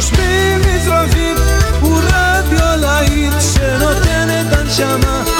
נושמים מזרחית הוא רדיו להיט שנותן את הנשמה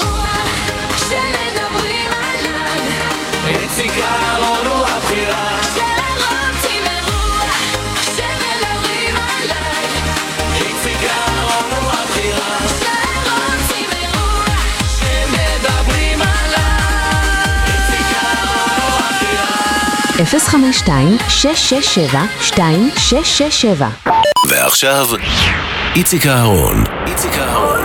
052-667-2667 ועכשיו, איציק אהרון. איציק אהרון.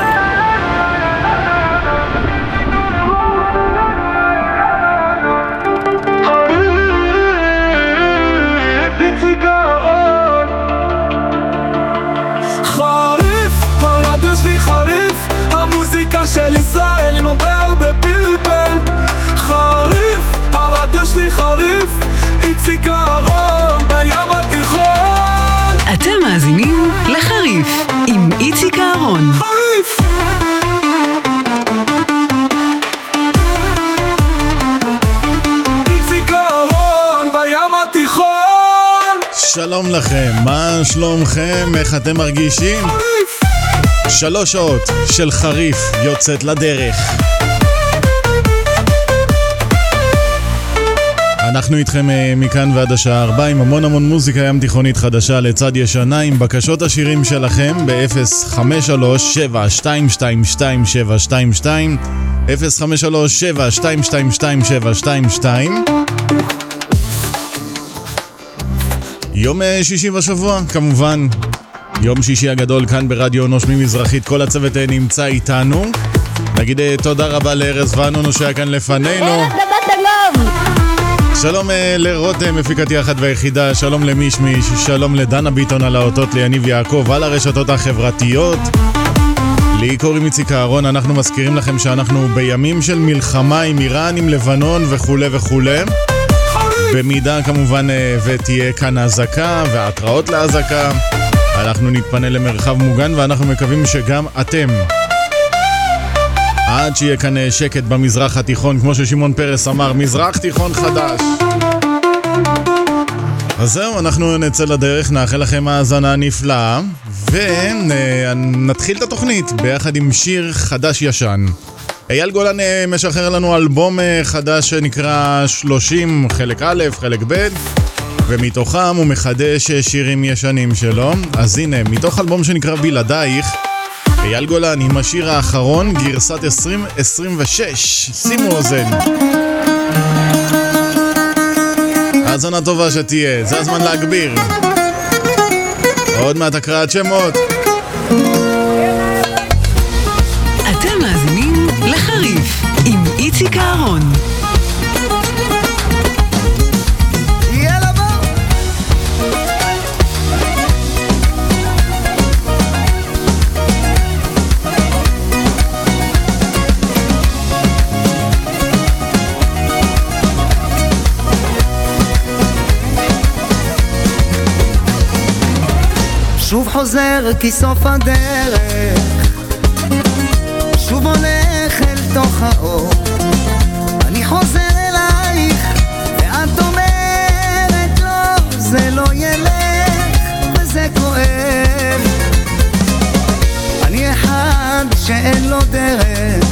שלום לכם, מה שלומכם? איך אתם מרגישים? שלוש שעות של חריף יוצאת לדרך. אנחנו איתכם אה, מכאן ועד השעה 4 עם המון המון מוזיקה ים תיכונית חדשה לצד ישנה עם בקשות השירים שלכם ב-053-7222722 053-7222722 יום אה, שישי בשבוע, כמובן. יום שישי הגדול כאן ברדיו נושמים מזרחית, כל הצוות אה, נמצא איתנו. נגיד אה, תודה רבה לארז ואנונו שהיה כאן לפנינו. שלום לרותם, מפיקתי האחת והיחידה, שלום למישמיש, שלום לדנה ביטון על האותות, ליניב יעקב על הרשתות החברתיות. לי קוראים איציק אהרון, אנחנו מזכירים לכם שאנחנו בימים של מלחמה עם איראן, עם לבנון וכולי וכולי. במידה כמובן אה, ותהיה כאן אזעקה והתראות לאזעקה, אנחנו נתפנה למרחב מוגן ואנחנו מקווים שגם אתם. עד שיהיה כאן אה, שקט במזרח התיכון, כמו ששמעון פרס אמר, מזרח תיכון חדש. אז זהו, אנחנו נצא לדרך, נאחל לכם האזנה נפלאה, ונתחיל את התוכנית ביחד עם שיר חדש-ישן. אייל גולן אה, משחרר לנו אלבום אה, חדש שנקרא 30, חלק א', חלק ב', ומתוכם הוא מחדש אה, שירים ישנים שלו. אז הנה, מתוך אלבום שנקרא בלעדייך, אייל גולן עם השיר האחרון, גרסת 2026. שימו אוזן. האזנה טובה שתהיה, זה הזמן להגביר. עוד מעט הקראת שמות. חוזר כי סוף הדרך שוב הולך אל תוך האור. אני חוזר אלייך ואת אומרת לא זה לא ילך וזה כואב. אני אחד שאין לו דרך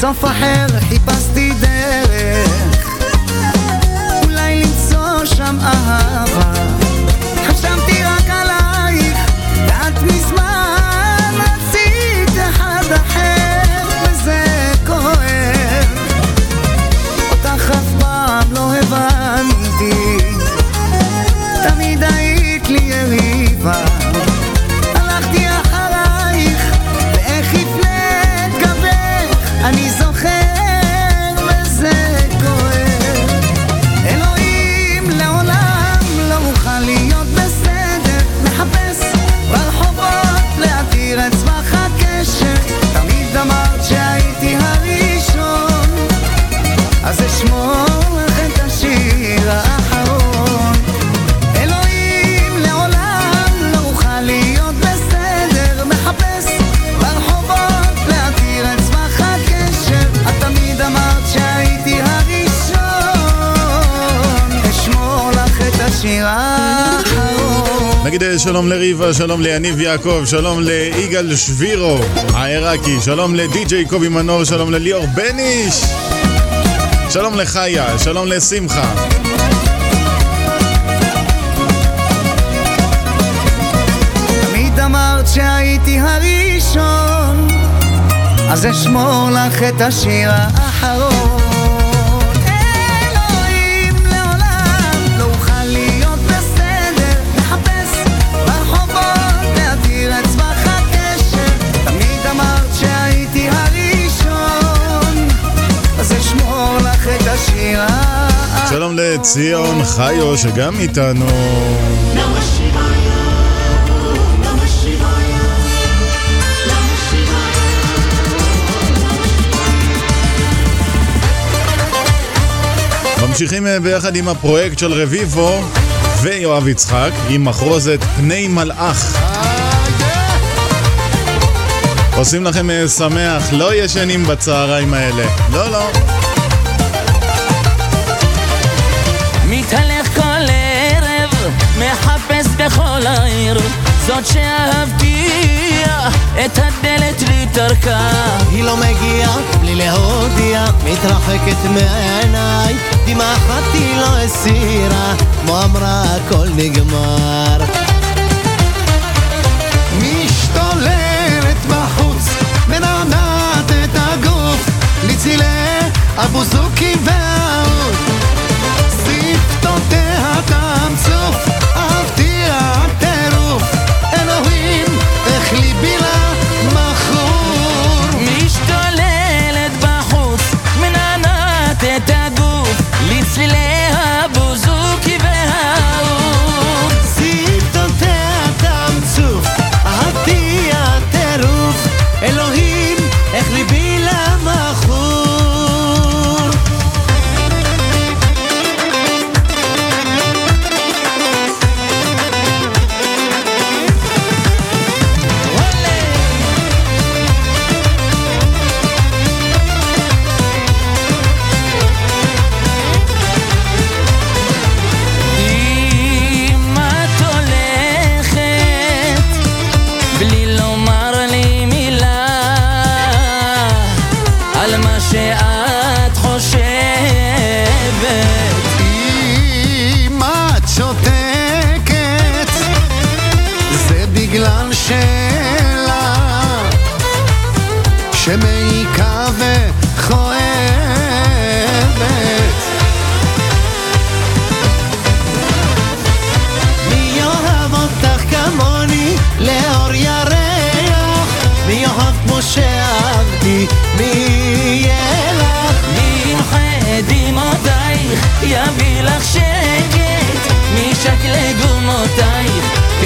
סוף אחר חיפשתי דרך. אולי למצוא שם אהבה. חשבתי רק עלייך ואת מזמן רצית אחד אחר וזה כואב. אותך אף פעם לא הבנתי. תמיד היית לי יריבה. שלום לריבה, שלום ליניב יעקב, שלום ליגאל שבירו העיראקי, שלום לדי.ג'יי קובי מנור, שלום לליאור בניש שלום לחיה, שלום לשמחה. תמיד אמרת שהייתי הראשון אז אשמור לך את השיר האחרון שלום לציון חיו שגם איתנו ממשיכים אה, ביחד עם הפרויקט של רביבו ויואב יצחק עם מחרוזת פני מלאך עושים לכם אה, שמח, לא ישנים בצהריים האלה. לא, לא. בכל העיר זאת שאהבתי, את הדלת לי טרקה היא לא מגיעה בלי להודיע, מתרחקת מעיניי, דמעה אחת היא לא הסירה, כמו אמרה הכל נגמר. משתוללת בחוץ, מנענעת את הגוף, לצילי הבוזוקי והאוד. Chileno.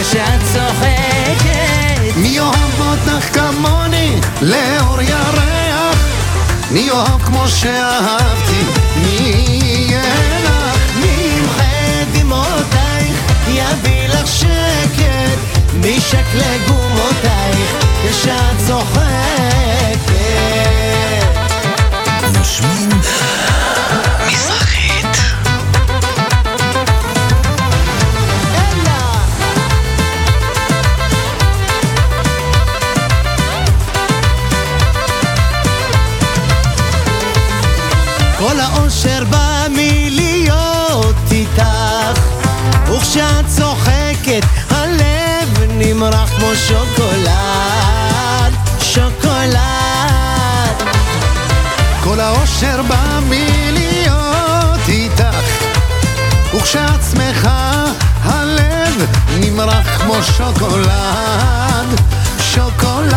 כשאת צוחקת מי יאהב אותך כמוני לאור ירח? מי יאהב כמו שאהבתי? מי יהיה לך? מי ימחה דמעותייך, יביא לך שקט, מי שקלה גומותייך, כשאת צוחקת. נושמים כמו שוקולד, שוקולד.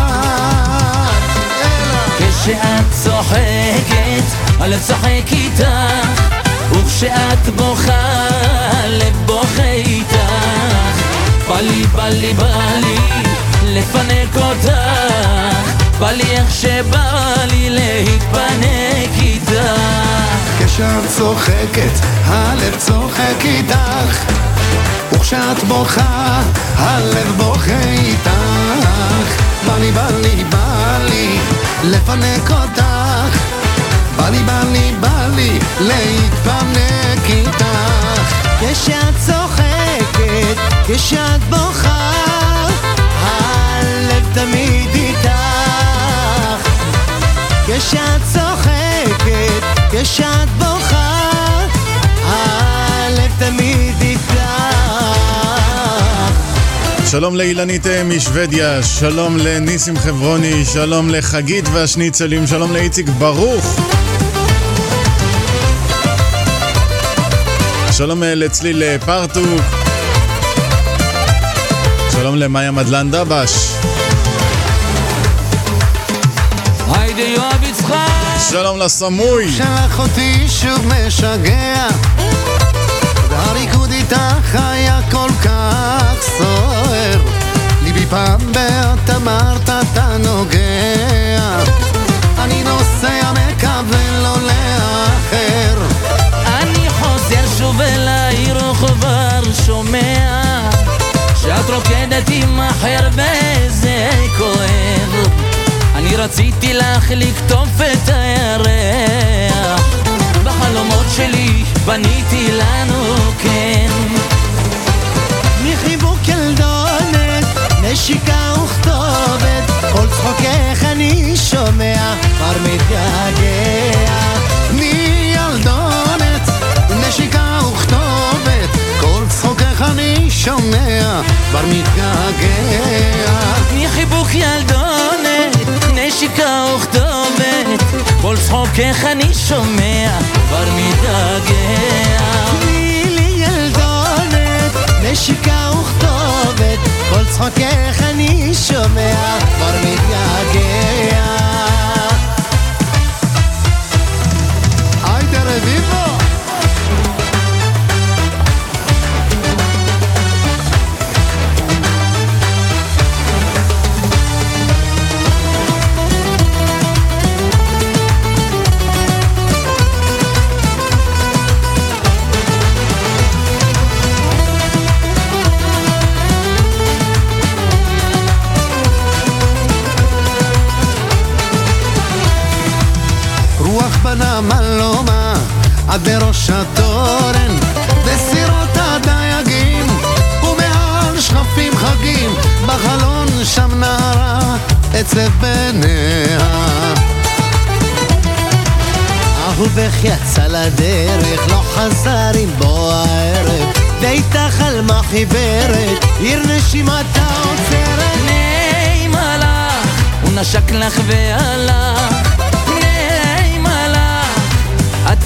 כשאת צוחקת, הלב צוחק איתך, וכשאת בוכה, הלב בוכה איתך. בא לי, בא לי, בא לי לפנק אותך, בא לי איך שבא לי להתפנק איתך. כשאת צוחקת, הלב צוחק איתך, וכשאת בוכה, הלב בוכה איתך. בא לי, בא לי, בא לי לפנק אותך, בא לי, בא לי, בא לי להתפנק איתך. כשאת צוחקת, כשאת בוכה, הלב תמיד איתך. כשאת צוחקת, כשאת בוכה, הלב תמיד שלום לאילנית אה, משוודיה, שלום לניסים חברוני, שלום לחגית והשניצלים, שלום לאיציק ברוך. שלום אה, לצליל אה, פרטוק. שלום למאיה מדלן דבש. שלום לסמוי. שלח אותי שוב משגע, איתך היה כל כך סוער. ליבי פעם בעת אמרת אתה נוגע, אני נוסע מקווה לא לאחר. אני חוזר שוב אל העיר וכבר שומע שאת רוקדת עם אחר וזה כואב אני רציתי לך לקטוף את הירח בחלומות שלי בניתי לנו כן מחיבוק ילדונת, נשיקה וכתובת, כל צחוקך אני שומע, כבר מתגעגע. צחוקך אני שומע, כבר מתגעגע. מחיבוק ילדונת, נשיקה וכתובת. כל צחוקך אני שומע, כבר מתגעגע. תני לי ילדונת, נשיקה וכתובת, כל צחוקך אני שומע, כבר מתגעגע. היידה רביבו! רוח עד בראש התורן וסירות הדייגים ומעל שכפים חגים בחלון שם נערה אצל בניה אהובך יצא לדרך, לא חזר עם בוא הערב, ואיתך חלמה חיוורת, עיר נשימתה עוצרת. נעים הלך, הוא נשק לך והלך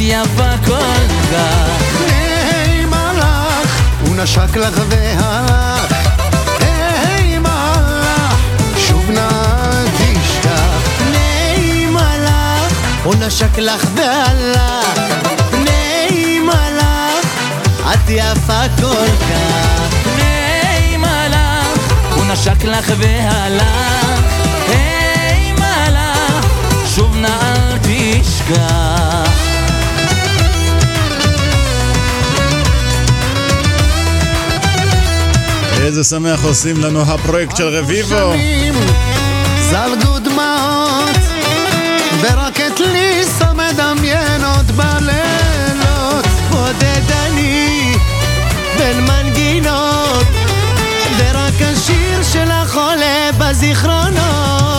יפה כל כך היי מלאך, הוא נשק לך והלך. היי מלאך, שוב נא תשכח נעים הלך, הוא נשק לך והלך. נעים הלך, את יפה כל כך. נעים הלך, הוא נשק לך והלך. היי מלך, שוב נא תשכח איזה שמח עושים לנו הפרויקט של רביבו. זלגו דמעות ורק את ליסה מדמיין עוד בלילות בודד אני בין מנגינות, ורק השיר שלך עולה בזיכרונות.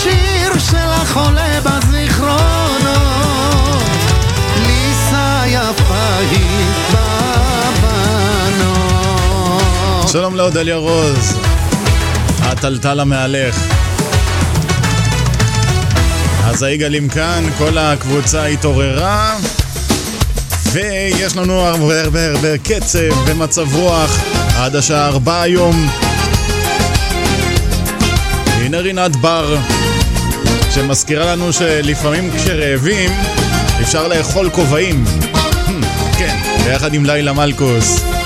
השיר שלך עולה בזיכרונות, ליסה יפה היא בבנות. שלום לאודליה רוז, הטלטל המהלך. אז היגאלים כאן, כל הקבוצה התעוררה. ויש לנו הרבה הרבה הרבה קצב ומצב רוח עד השעה ארבע היום. הנה רינת בר. שמזכירה לנו שלפעמים כשרעבים אפשר לאכול כובעים. Hmm, כן, ביחד עם לילה מלקוס.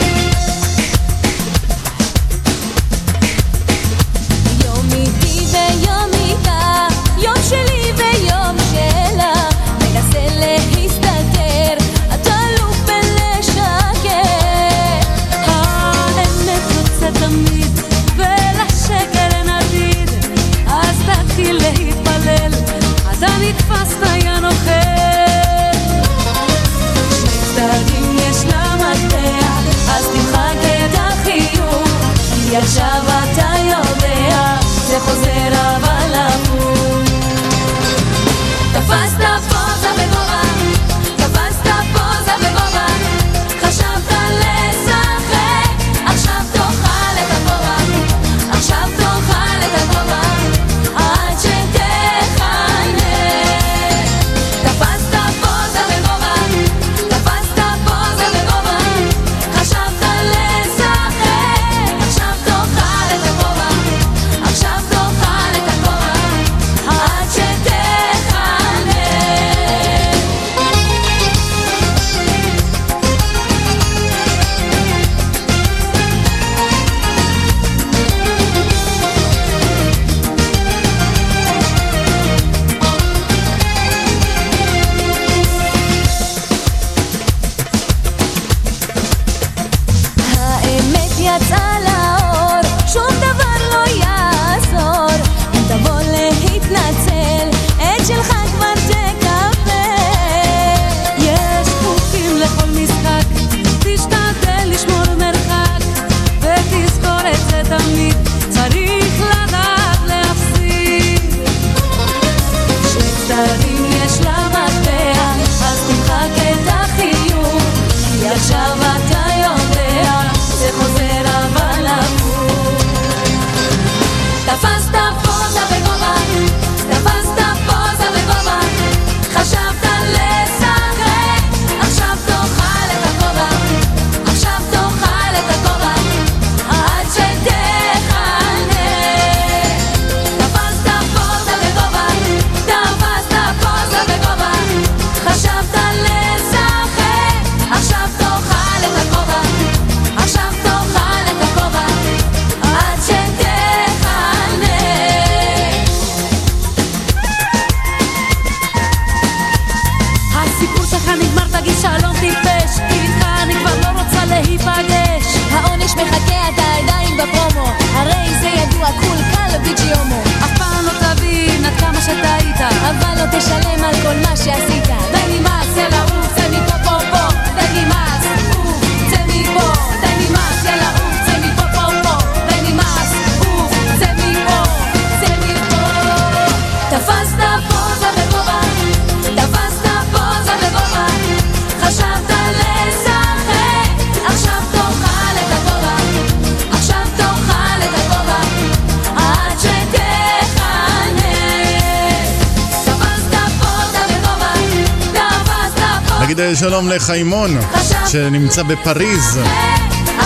חיימון, שנמצא בפריז.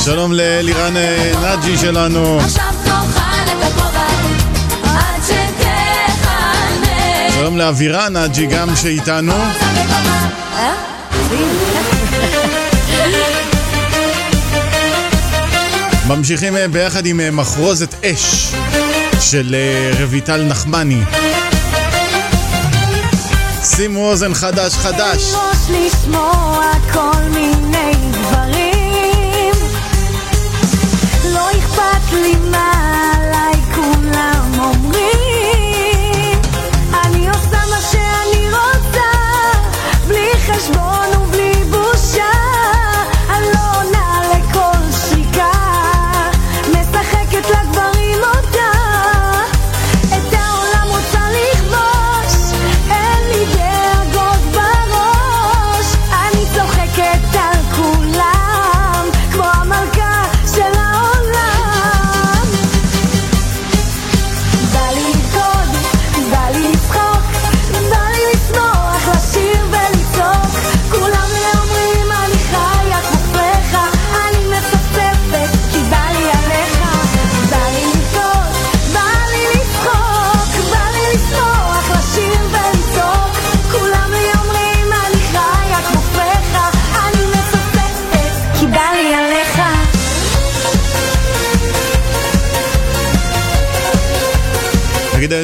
שלום לאלירן אה, נאג'י שלנו. שלום לאבירן נאג'י גם שאיתנו. ממשיכים אה, ביחד עם אה, מחרוזת אש של רויטל נחמני. שימו אוזן חדש חדש.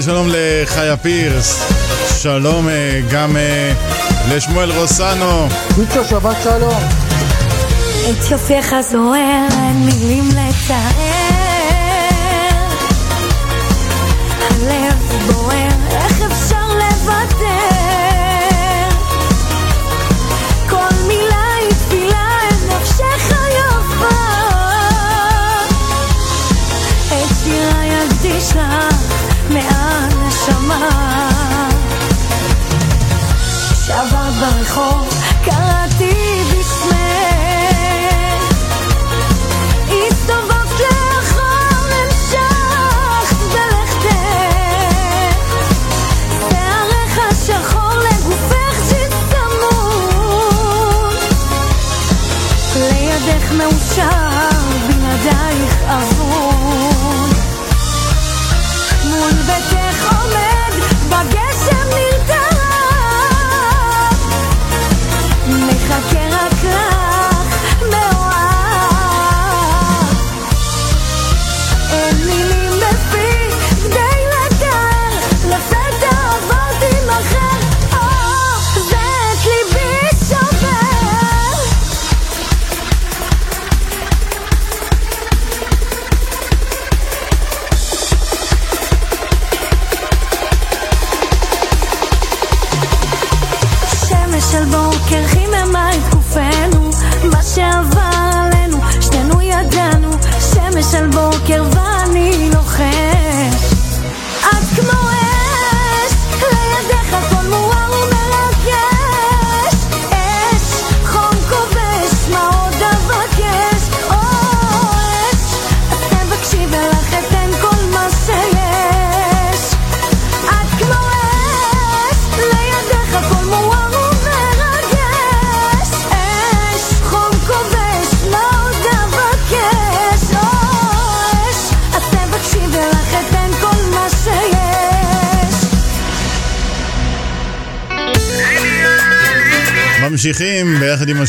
שלום לחיה פירס, שלום אה, גם אה, לשמואל רוסנו. ביצו, שבת שלום. את יופייך זוהר, אין מילים לצער. על בוקר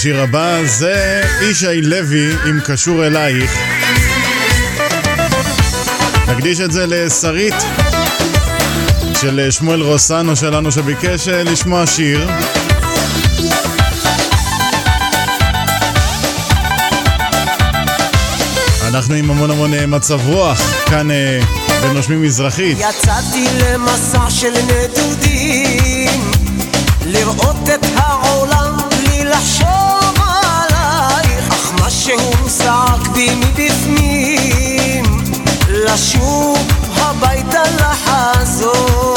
השיר הבא זה ישי לוי עם קשור אלייך. נקדיש את זה לשרית של אה, שמואל רוסנו שלנו שביקש אה, לשמוע שיר. אנחנו עם המון המון אה, מצב רוח, כאן בנושמים מזרחית. יצאתי למסע של נדודים, לראות את העולם לחשוב עלייך, אך משהו מסעק בי מבפנים, לשוב הביתה לחזור.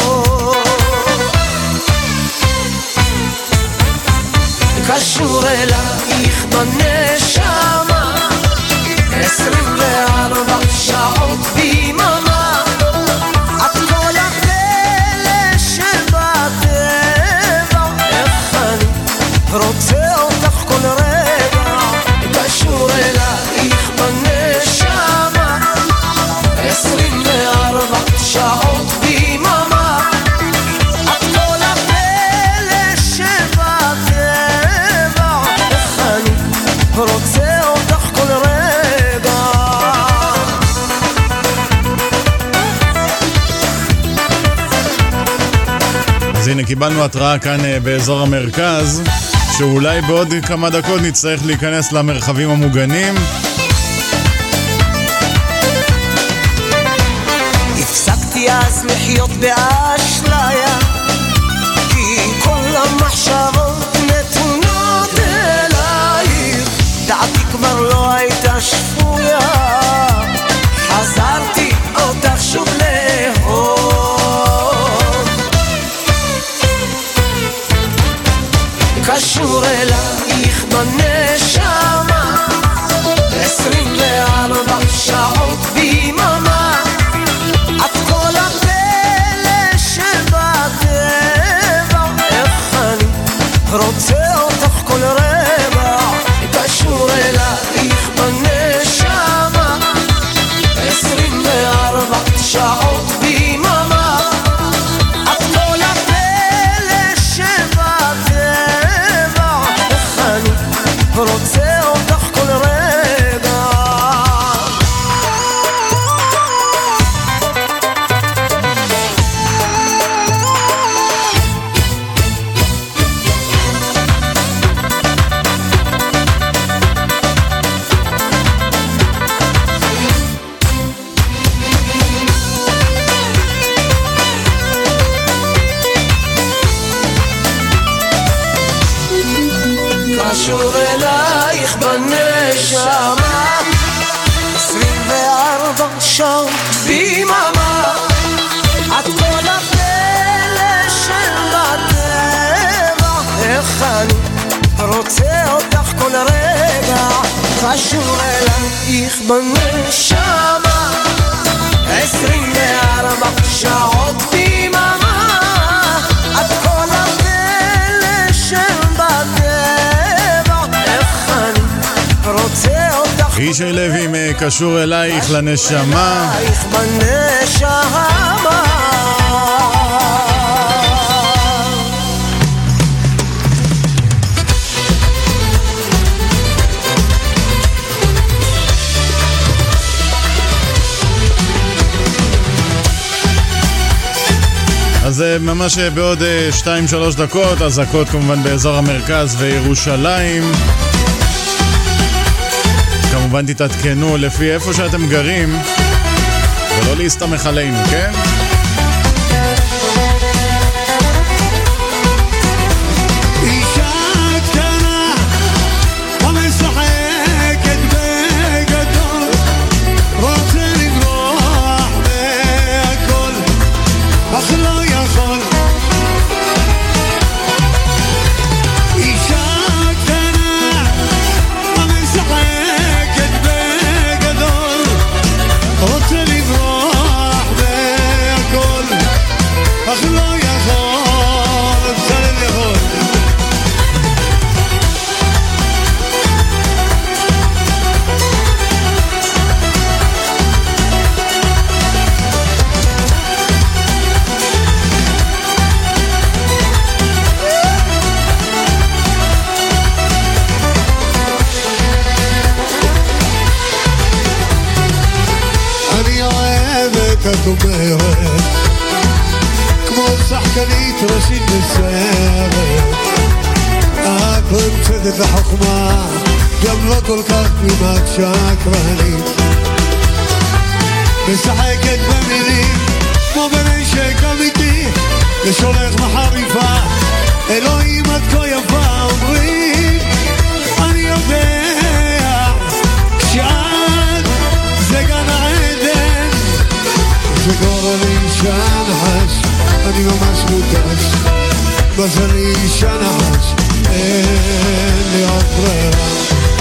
קשור אלייך בנשמה, 24 שעות ביממה קיבלנו התראה כאן אה, באזור המרכז, שאולי בעוד כמה דקות נצטרך להיכנס למרחבים המוגנים. הפסקתי אז לחיות בעד קשור אלייך לנשמה. אז אה, ממש אה, בעוד 2-3 דקות, אזעקות כמובן באזור המרכז וירושלים. כמובן תתעדכנו לפי איפה שאתם גרים, ולא להסתמך עלינו, כן? את הכומרת כמו שחקנית ראשית בסרט את לא המצאת את החוכמה גם לא כל כך כמעט שקרנית. משחקת במילים כמו בנשק אמיתי ושולח מחריפה. אלוהים את כה יפה אומרים זה גורלי שנחש אני ממש מותש. מזלי שנחש אין לי עוד ברירה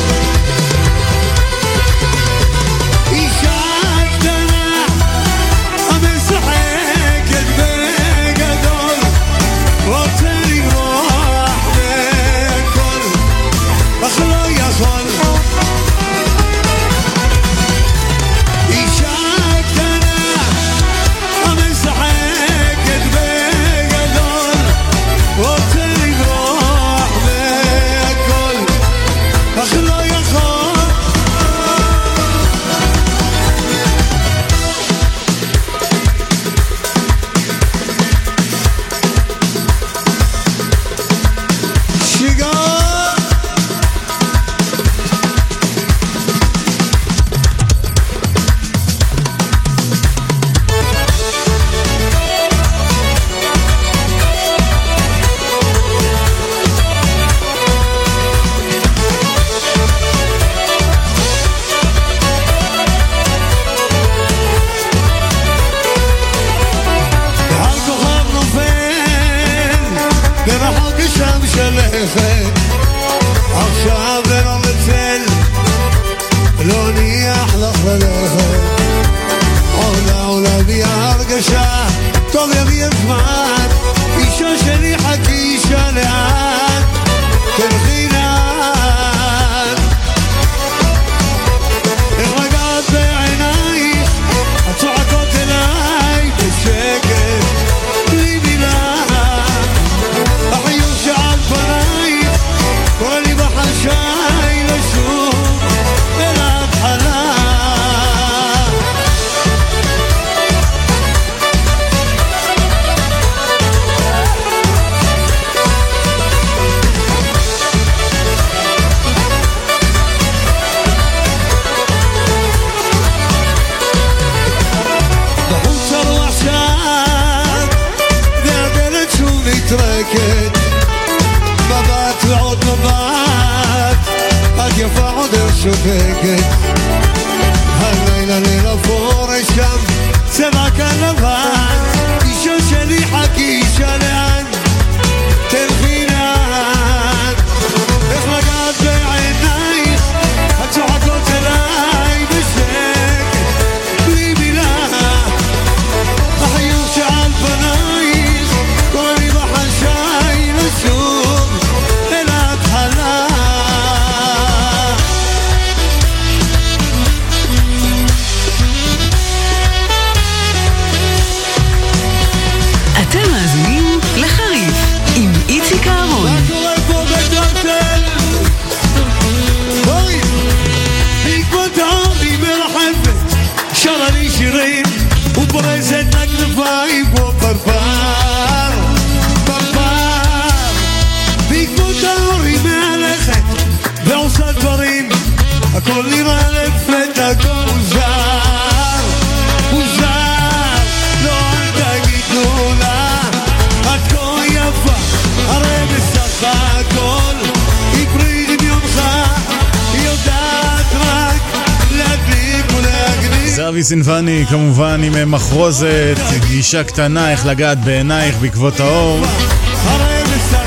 מחרוזת, גישה קטנה, איך לגעת בעינייך בעקבות האור.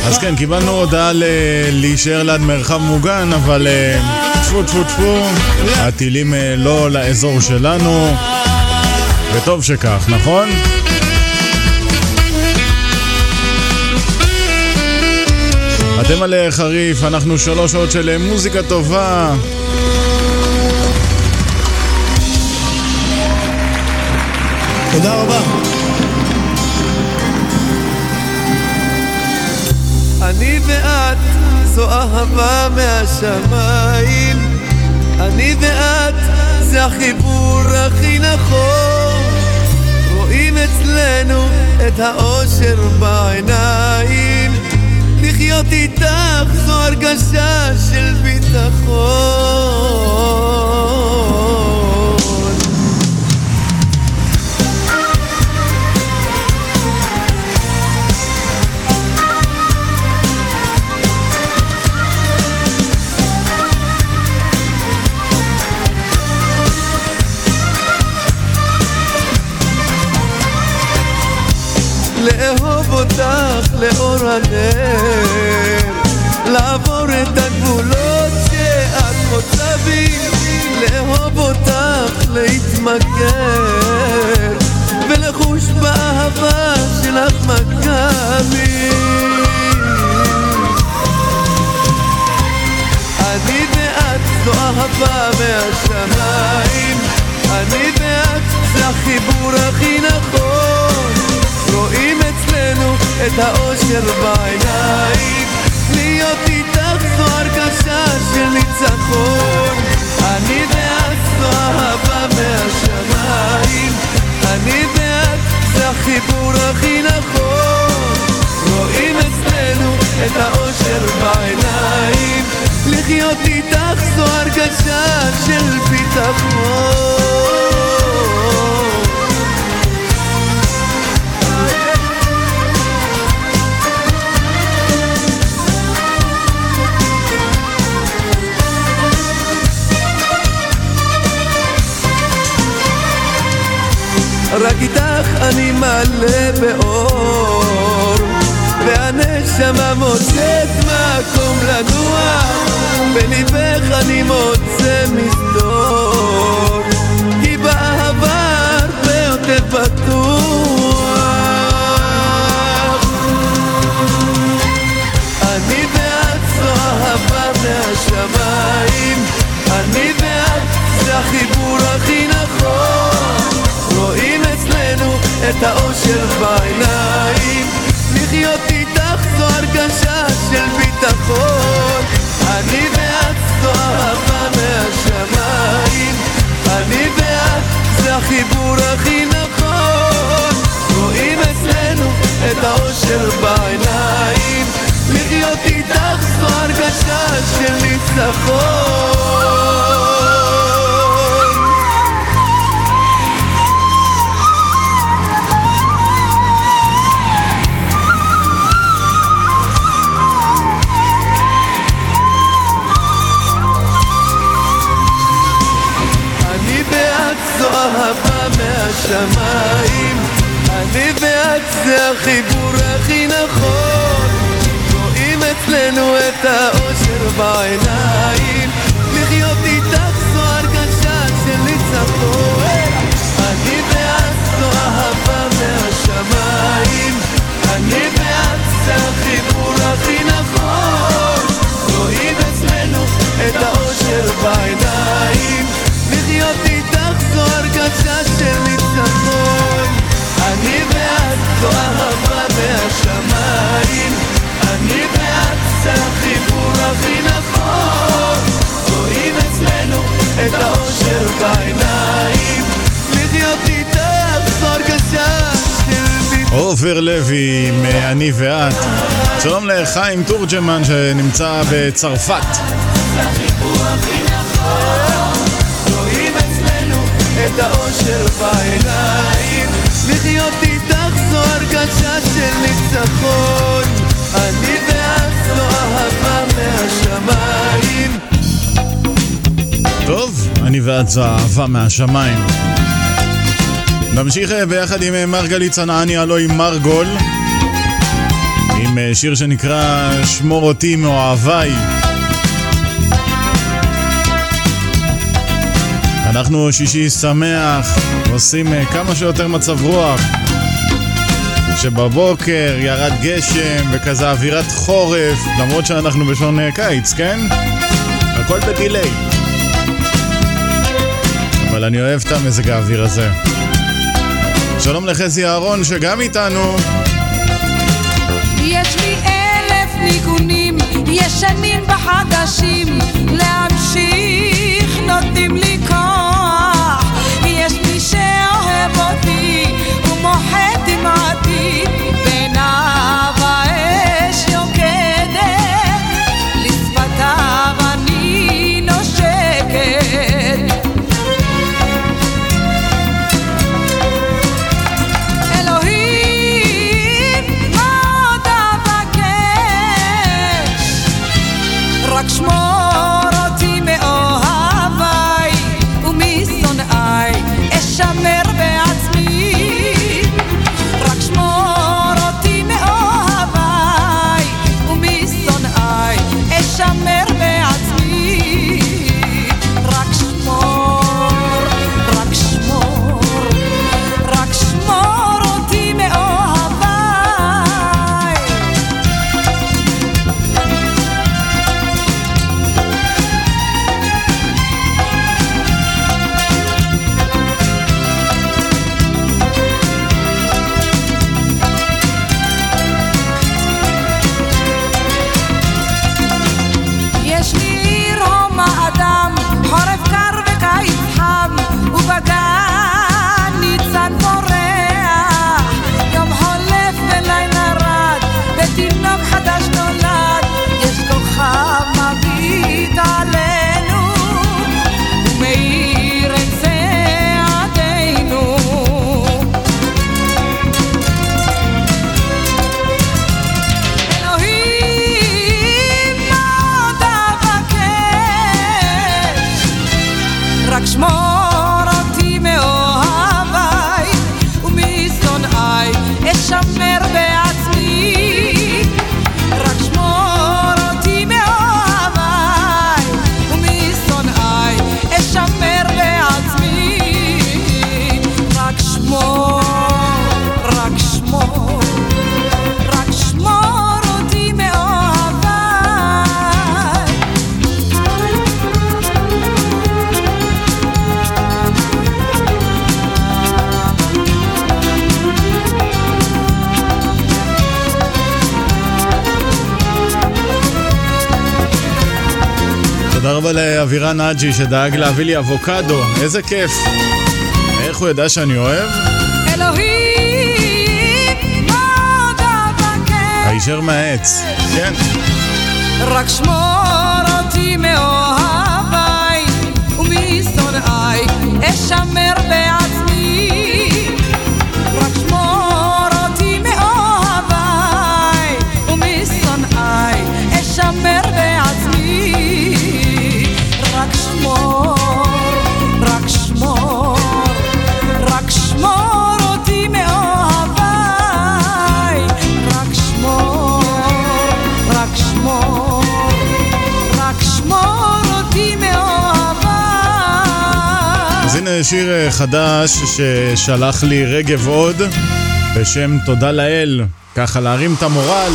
אז כן, קיבלנו הודעה ל- להישאר ליד מרחב מוגן, אבל אה, טפו טפו טפו, הטילים אה, לא לאזור שלנו, וטוב שכך, נכון? אתם על אה, חריף, אנחנו שלוש שעות של מוזיקה טובה. תודה רבה. אני ואת זו אהבה מהשמיים. אני ואת זה החיבור הכי נכון. רואים אצלנו את האושר בעיניים. לחיות איתך זו הרגשה של ביטחון לאור הנר לעבור את הגבולות שאת חוצה בי לאהוב אותך להתמכר ולחוש באהבה שלך מכבי אני ואת זו אהבה מהשמיים אני ואת זה החיבור הכי נכון. רואים את האושר בעיניים. להיות איתך זו הרגשה של ניצחון. אני ואת זו אהבה מהשמיים. אני ואת זה החיבור הכי נכון. רואים אצלנו את האושר בעיניים. לחיות איתך זו הרגשה של ביטחון רק איתך אני מלא באור. והנשמה מוצאת מקום לנוע בליבך אני מוצא מסתור. כי באהבה הרבה יותר בטוח. אני ואת זו אהבה מהשמיים אני ואת זה החיבור הכי את האושר בעיניים. לחיות איתך זו הרגשה של ביטחון. אני ואת זו אהבה מהשמיים. אני ואת זה החיבור הכי נכון. רואים אצלנו את האושר בעיניים. לחיות איתך זו הרגשה של ניצחון מהשמיים. אני ואת זה החיבור הכי נכון. רואים אצלנו את האושר בעיניים. לחיות איתך זו הרגשה של ניצחון. אני ואת זו אהבה מהשמיים. אני ואת זה החיבור הכי נכון. רואים אצלנו את האושר בעיניים הרגשה של ניצחון. אני ואת זו אהבה מהשמיים אני ואת זה החיבור הכי נכון. רואים אצלנו את האושר בעיניים. לחיות איתך זו הרגשה עופר לוי מ"אני ואת". שלום לחיים תורג'מן שנמצא בצרפת. את האושר בעיניים לחיות איתך זו הרגשה של ניצחון אני ואת זו אהבה מהשמיים טוב, אני ואת זו אהבה מהשמיים. נמשיך אה, ביחד עם אה, מרגלית צנעני, הלו עם מרגול, עם אה, שיר שנקרא שמור אותי מאוהביי. אנחנו שישי שמח, עושים אה, כמה שיותר מצב רוח. שבבוקר ירד גשם וכזה אווירת חורף, למרות שאנחנו בשעון אה, קיץ, כן? הכל בדיליי. אבל אני אוהב את המזג האוויר הזה. שלום לחזי אהרון שגם איתנו. יש לי אלף ניגונים ישנים בחדשים להמשיך נותנים לי לאבירן נאג'י שדאג להביא לי אבוקדו, איזה כיף. איך הוא ידע שאני אוהב? אלוהים, אבקש? הישר מהעץ. כן. רק שמור אותי מאוהביי ומשונאיי, אשמר בעצמי. שיר אה, חדש ששלח לי רגב עוד בשם תודה לאל, ככה להרים את המורל.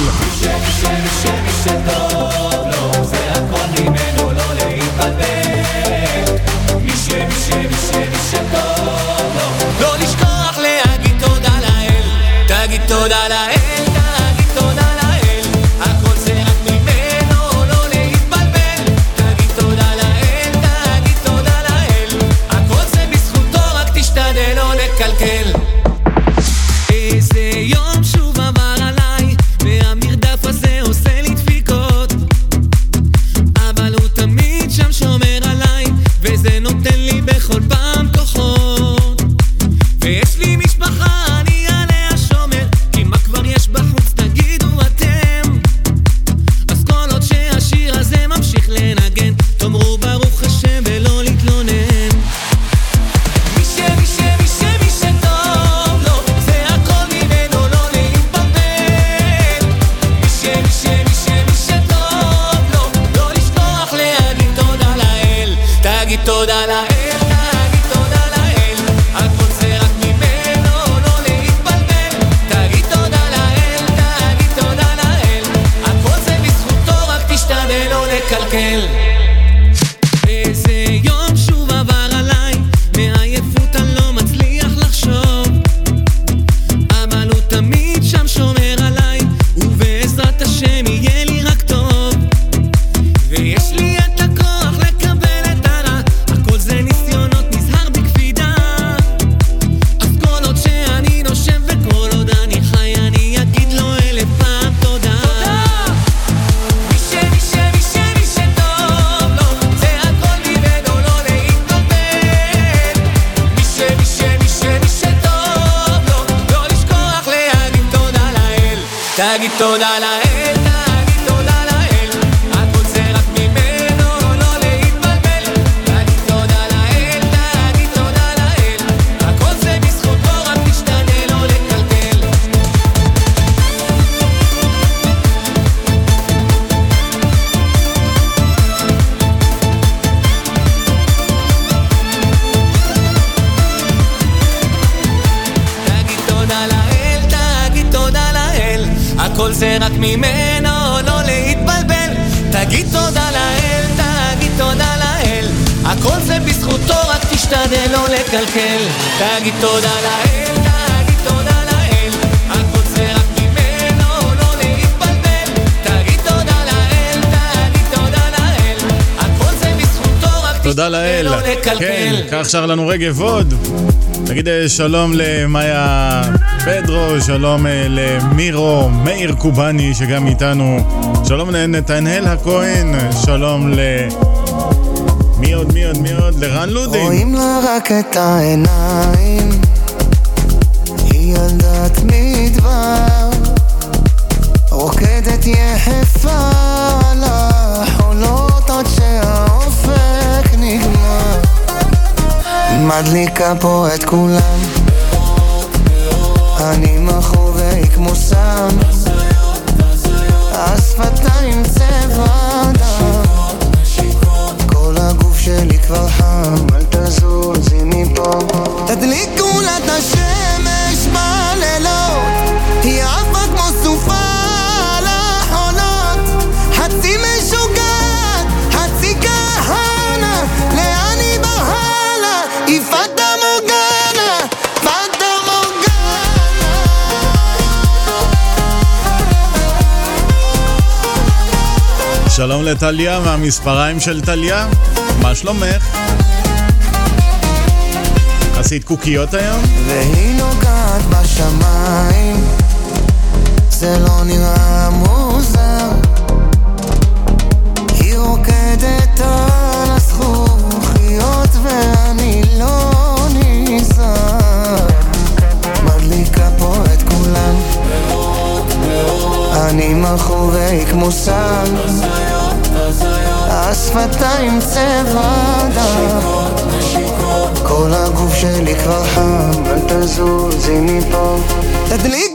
תודה לאל. כך שר לנו רגב עוד. נגיד אה, שלום למאיה פדרו, שלום אה, למירו, מאיר קובאני שגם איתנו, שלום לנתנאל הכהן, שלום ל... מי עוד, מי עוד, מי עוד? לרן לודין. רואים לה רק את העיניים מדליקה פה את כולם. אני מכור והיא כמו סם. השפתיים צבע דם. כל הגוף שלי כבר חם אל תזוזי מפה. שלום לטליה מהמספריים של טליה, מה שלומך? עשית קוקיות היום? והיא נוגעת בשמיים, זה לא נראה מוזר. היא רוקדת על הזכוכיות ואני לא נזהר. מדליקה פה את כולם. אני מכור והיא כמו סל. השפתיים צבע דם כל הגוף שלי כבר חם, אל תזוזי מפה. תדליק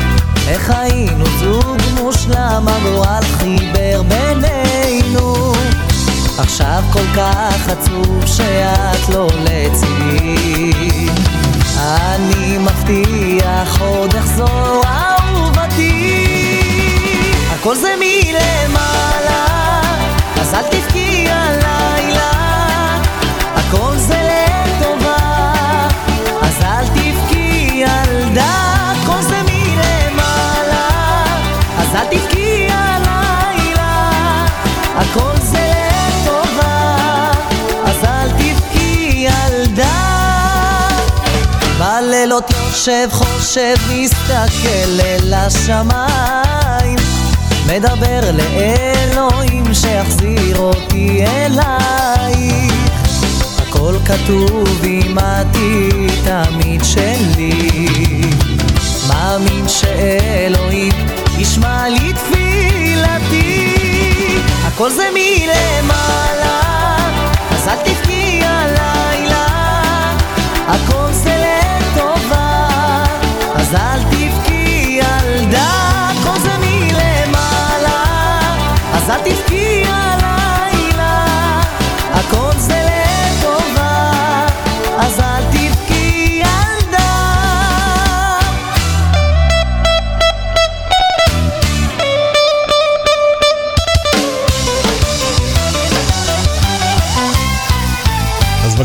איך היינו זוג מושלם, הגורל חיבר בינינו. עכשיו כל כך עצוב שאת לא לצידי אני מבטיח עוד אחזור אהובתי. הכל זה מלמעלה אז אל תבכי הלילה בלילות יושב חושב מסתכל אל השמיים מדבר לאלוהים שיחזיר אותי אלייך הכל כתוב אם את תמיד שלי. שאלוהים ישמע לי תפילתי. הכל זה מלמעלה אז אל תבכי הלילה. הכל זה לטובה אז אל תבכי ילדה. הכל זה מלמעלה אז אל תבכי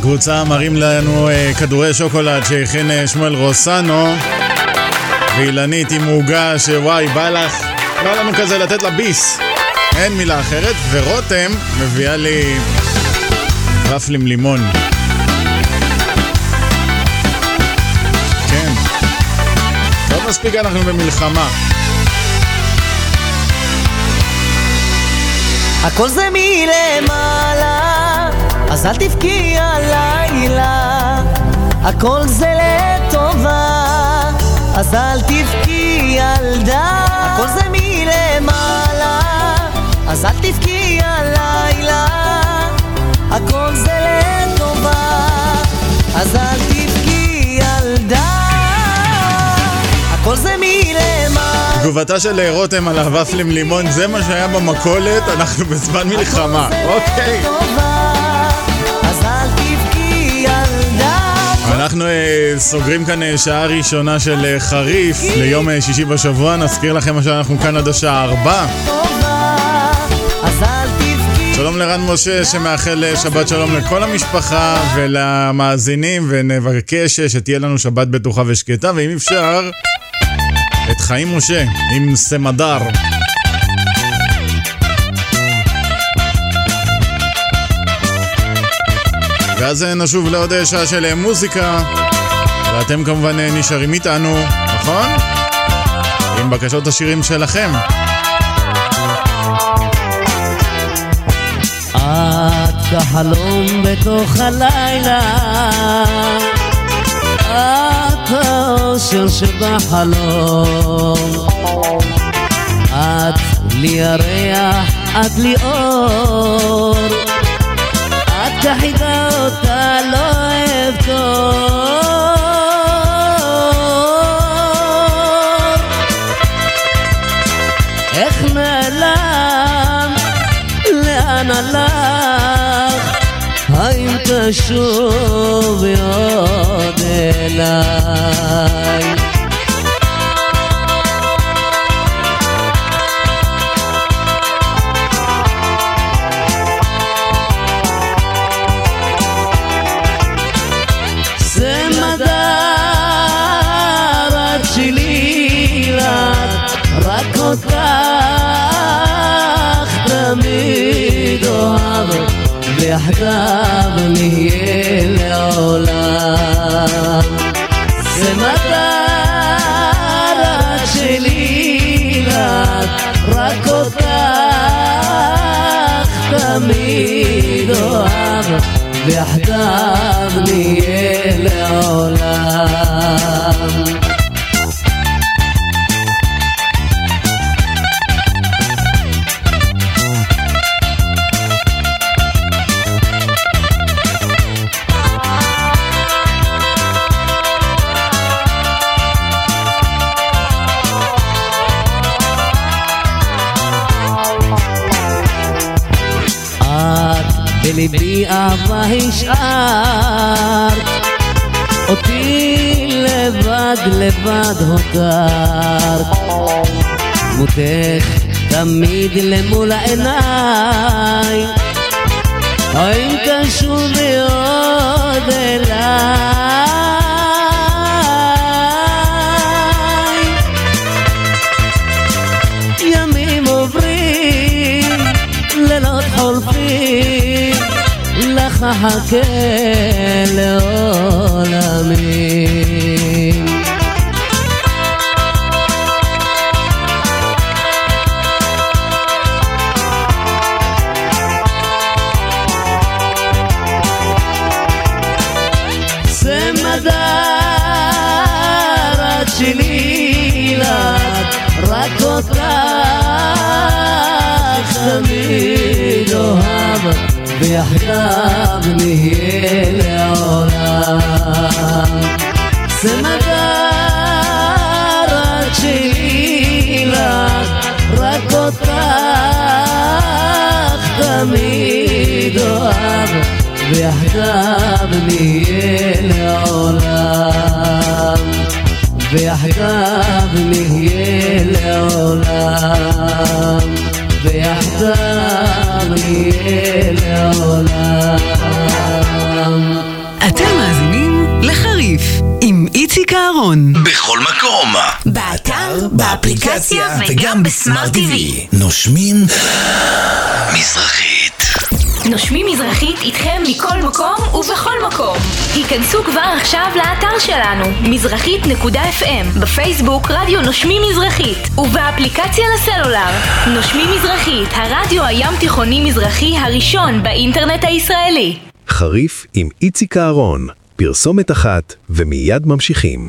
אז בקבוצה מראים לנו אה, כדורי שוקולד שהכין אה, שמואל רוסנו. ואילנית עם עוגה שוואי בא לך. בא לנו כזה לתת לה ביס. אין מילה אחרת. ורותם מביאה לי ופל עם לימון. כן. לא מספיק אנחנו במלחמה. הכל זה מלמעלה, אז אל תבכי הלילה. הכל זה לטובה, אז אל תבכי ילדה. הכל זה מלמעלה, אז אל תבכי הלילה. הכל זה לטובה, אז אל תבכי ילדה. הכל זה מלמעלה. תגובתה של רותם על הוופל עם לימון זה מה שהיה במכולת אנחנו בזמן מלחמה אוקיי אנחנו אה, סוגרים כאן אה, שעה ראשונה של אה, חריף ליום שישי בשבוע. נזכיר לכם שאנחנו כאן עד השעה ארבע. אז אל תבכי שלום לרן משה שמאחל שבת שלום לכל המשפחה ולמאזינים ונבקש שתהיה לנו שבת בטוחה ושקטה ואם אפשר את חיים משה עם סמדר. ואז נשוב לעוד שעה של מוזיקה ואתם כמובן נשארים איתנו, נכון? עם בקשות השירים שלכם. את כחלום בתוך הלילה את האושר שבחלום את לי ירח, את לי אור את כחידה אותה לא אבדור איך נעלם לאן הלך? האם תשוב עוד אליי? ויחדיו נהיה לעולם. זה מדר את שלי לך, רק אותך תמיד אוהב, ויחדיו נהיה את בליבי אהבה השארת אותי לבד לבד הותרת דמותך תמיד למול העיניים האם תשובי עוד אליי לך אחכה לעולמים. זה מדר את שלי רק אותך תמיד אוהב, ויחדיו נהיה לעולם. זה מדע רק שלי לך, רק אותך תמיד אוהב, ויחדיו נהיה לעולם. ויחדיו נהיה לעולם, ויחדיו נהיה לעולם. אתם מאזינים לחריף עם איציק אהרון. בכל מקום. באתר, באפליקציה וגם בסמארט TV. נושמים מזרחית. נושמים מזרחית איתכם מכל מקום ובכל מקום. היכנסו כבר עכשיו לאתר שלנו, מזרחית.fm, בפייסבוק רדיו נושמים מזרחית, ובאפליקציה לסלולר. נושמים מזרחית, הרדיו הים תיכוני מזרחי הראשון באינטרנט הישראלי. חריף עם איציק אהרון, פרסומת אחת ומיד ממשיכים.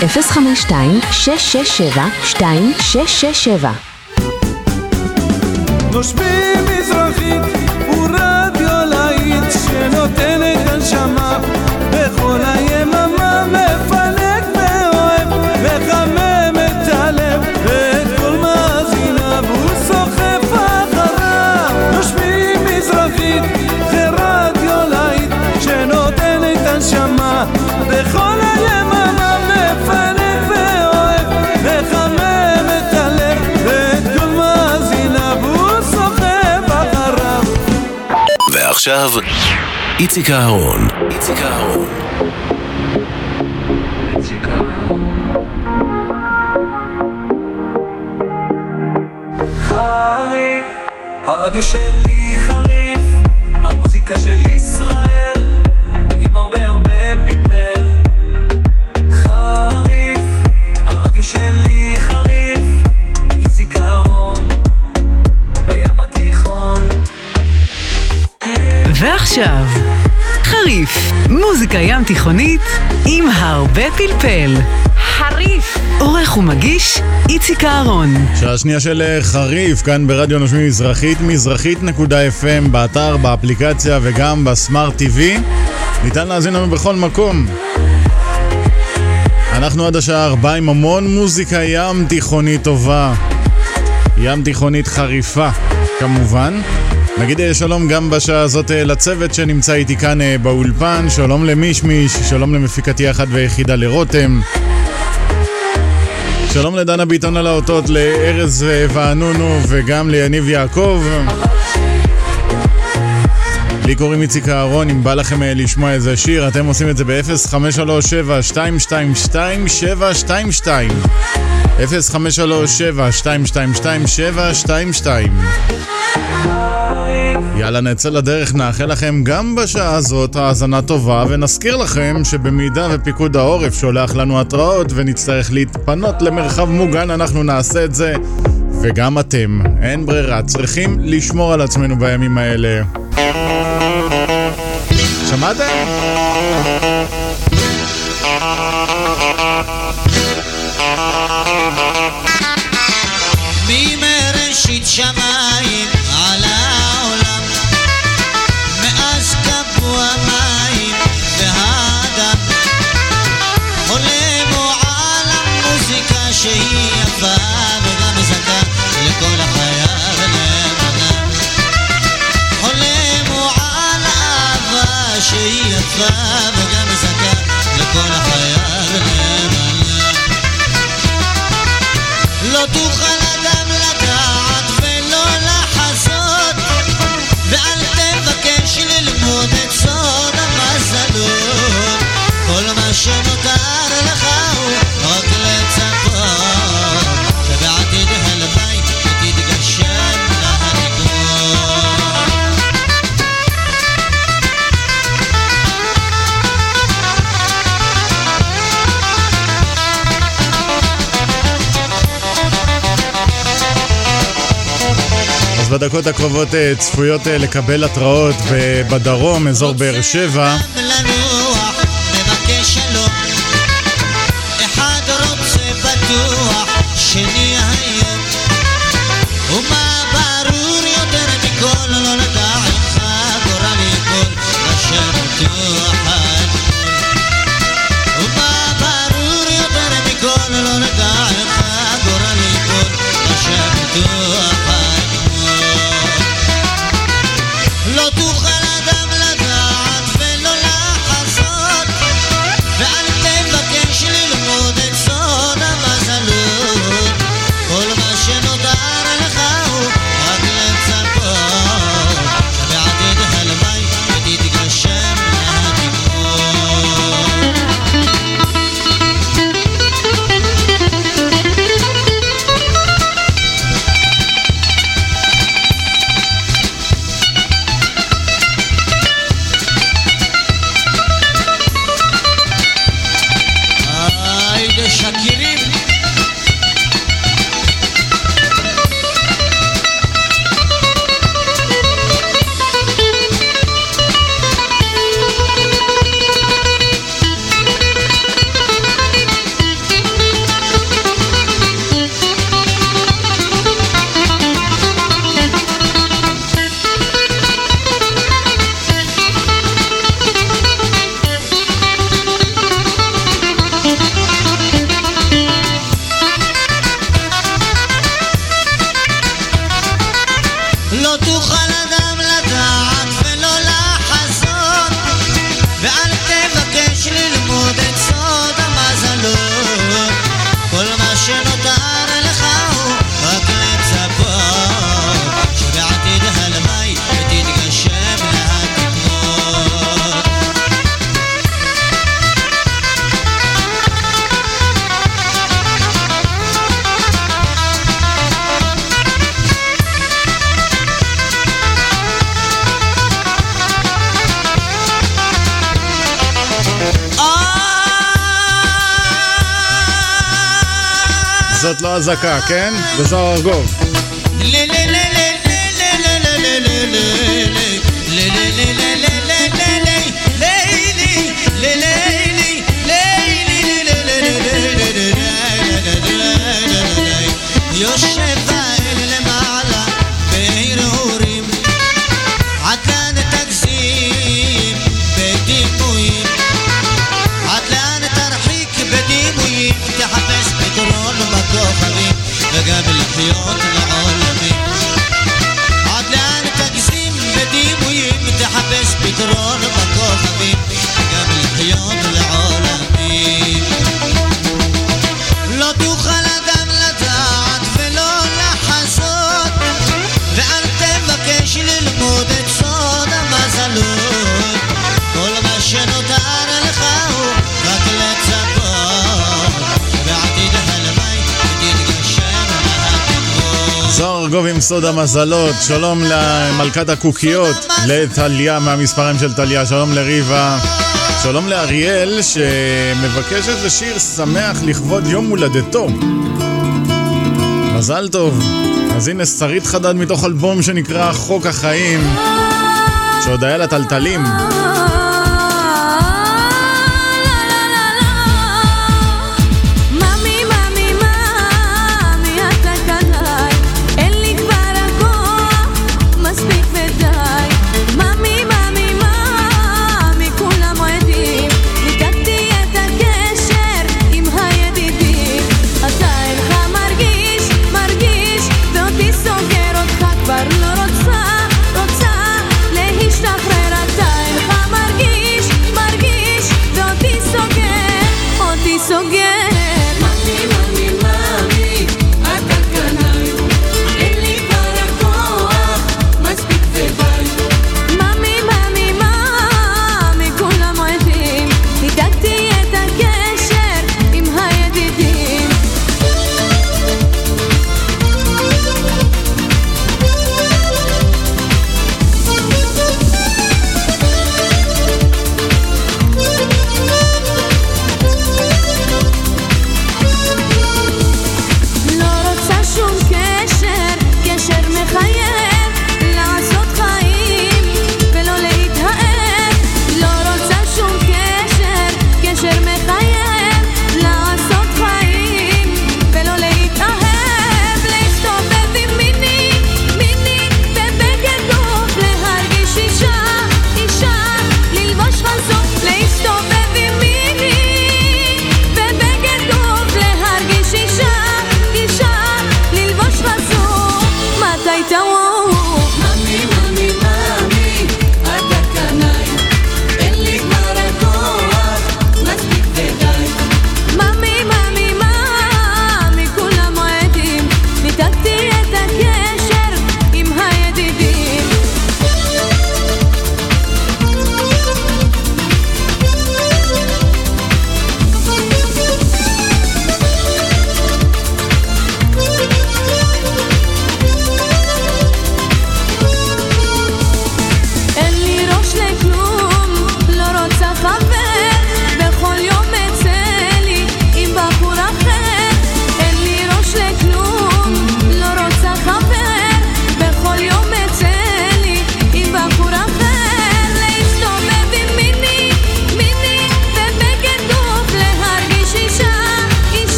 052-667-2667 נושמים ועכשיו, איציק אהרון. איציק אהרון. חריף, הרדיו שלי חריף, המוזיקה של מוזיקה ים תיכונית עם הרבה פלפל. חריף. עורך ומגיש איציק אהרון. שעה שנייה של אה, חריף, כאן ברדיו נושמים מזרחית, מזרחית.fm, באתר, באפליקציה וגם בסמארט TV. ניתן להאזין לנו בכל מקום. אנחנו עד השעה 4 עם המון מוזיקה ים תיכונית טובה. ים תיכונית חריפה, כמובן. נגיד אה, שלום גם בשעה הזאת אה, לצוות שנמצא איתי כאן אה, באולפן, שלום למישמיש, שלום למפיקתי אחת ויחידה לרותם. שלום לדנה ביטון על האותות, לארז וענונו וגם ליניב יעקב. לי קוראים איציק אהרון, אם בא לכם לשמוע איזה שיר, אתם עושים את זה ב-0537-222-722 0537-222-722 יאללה, נצא לדרך, נאחל לכם גם בשעה הזאת האזנה טובה, ונזכיר לכם שבמידה ופיקוד העורף שולח לנו התראות ונצטרך להתפנות למרחב מוגן, אנחנו נעשה את זה, וגם אתם. אין ברירה, צריכים לשמור על עצמנו בימים האלה. שמעתם? שהיא יפה וגם מזכה לכל החייל נאמנה. לא תוכל אדם לדעת ולא לחזות, ואל תבקש ללמוד את סוד המזלות. כל מה שנותר לך הוא רק ל... בדקות הקרובות אה, צפויות אה, לקבל התראות אה, בדרום, אזור באר שבע. חזקה, כן? וזוהר ארגוב. סוד המזלות, שלום למלכת הקוקיות, לטליה מהמספרים של טליה, שלום לריבה, שלום לאריאל שמבקש איזה שיר שמח לכבוד יום הולדתו. מזל טוב. אז הנה שרית חדד מתוך אלבום שנקרא חוק החיים, שעוד היה לה טלטלים.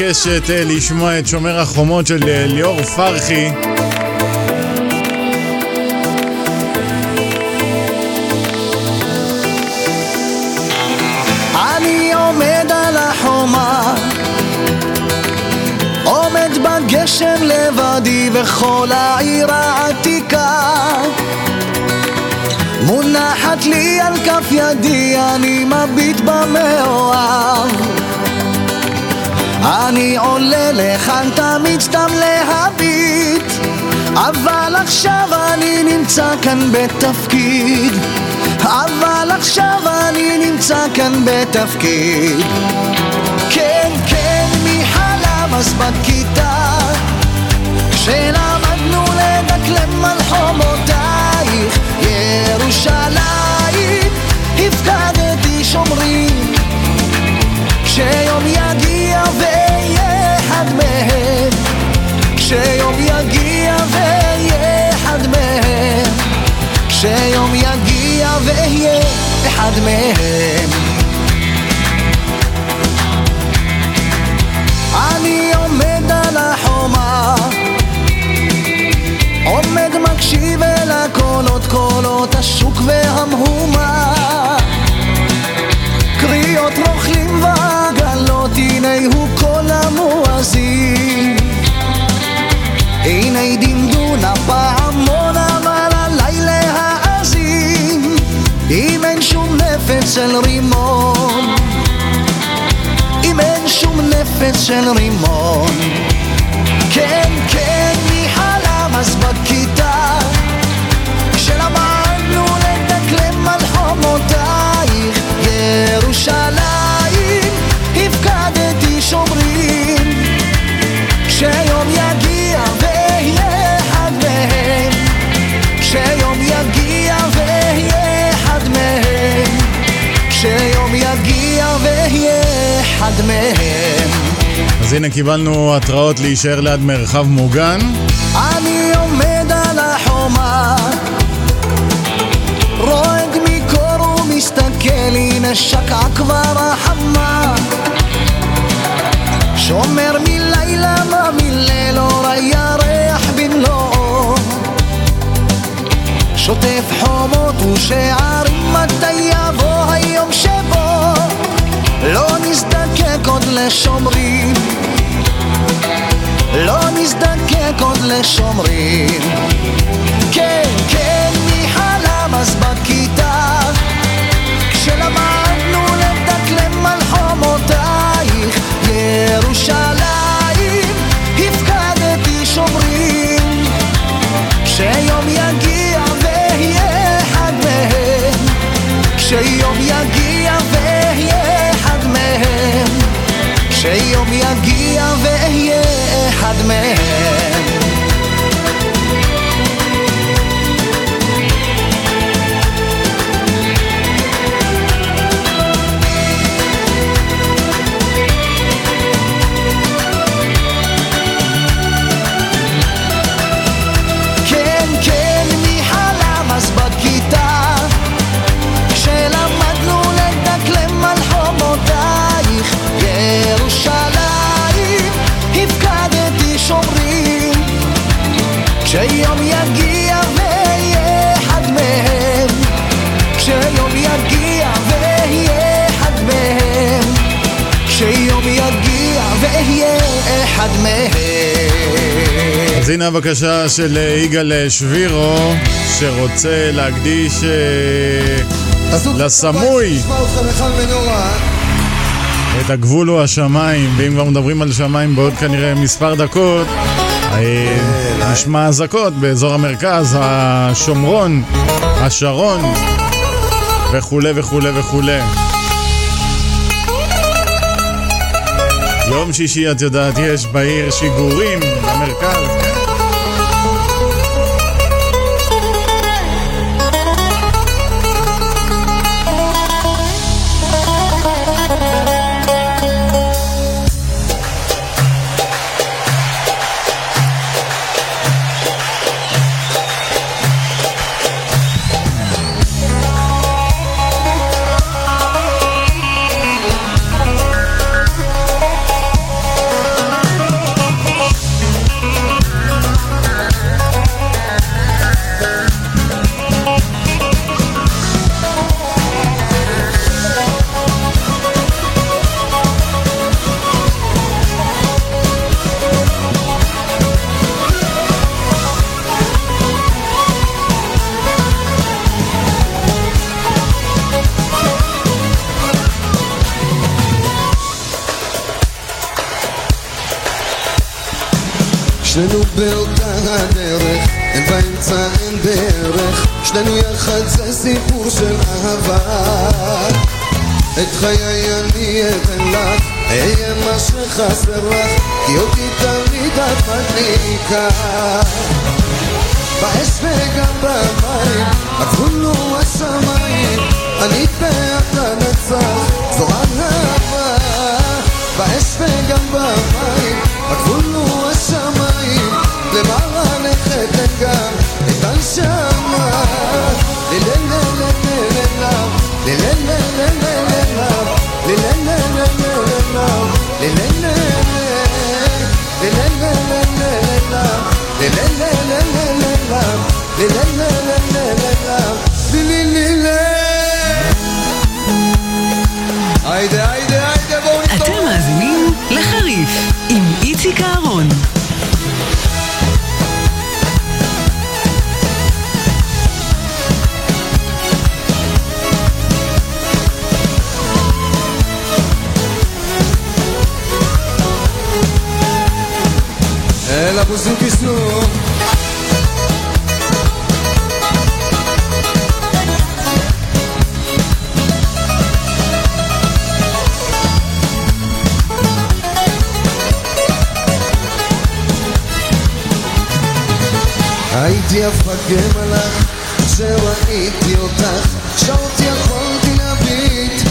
מבקשת אה, לשמוע את שומר החומות של אה, ליאור פרחי. לבדי וכל העיר העתיקה מונחת לי על כף ידי, אני מביט במאוהב אני עולה לכאן תמיד סתם להביט אבל עכשיו אני נמצא כאן בתפקיד. אבל עכשיו אני נמצא כאן בתפקיד. כן, כן, מי חלם אז בכיתה כשלמדנו לדקלם על חומותייך ירושלים הפקדתי שומרים כשיום יגיע ואהיה אחד מהם. כשיום יגיע ואהיה אחד מהם. אני עומד על החומה. עומד מקשיב אל הקולות קולות השוק והמהומה. קריאות רוכלים ועגלות הנה הוא קול הנה דמדון הפעמון אבל עליי להאזין אם אין שום נפץ של רימון. אם אין שום נפץ של רימון. כן, כן, מי חלם אז בכיתה מהם. אז הנה קיבלנו התראות להישאר ליד מרחב מוגן. אני עומד על החומה רועד מקור ומסתכל הנה שקעה כבר החמה. שומר מלילה מה מליל אור הירח במלואו. שוטף חומות ושערים מתי יבוא היום שבו לא נזדקק עוד לשומרים. לא נזדקק עוד לשומרים. כן, כן, מי חלם אז בכיתה. כשלמדנו אחד הנה הבקשה של אה, יגאל אה, שבירו, שרוצה להקדיש אה, לסמוי. את הגבול הוא השמיים, ואם כבר מדברים על שמיים בעוד כנראה מספר דקות, נשמע אזעקות באזור המרכז, השומרון, השרון, וכולי וכולי וכולי. יום שישי, את יודעת, יש בעיר שיגורים, במרכז. חיי אני אתן לך, אהיה מה שחסר לך, כי אותי תמיד את מדליקה. באש וגם במים, הגבול הוא השמיים, אני ואתה נצח. הייתי אפגן עליו כשראיתי אותך. שעות יכולתי להביט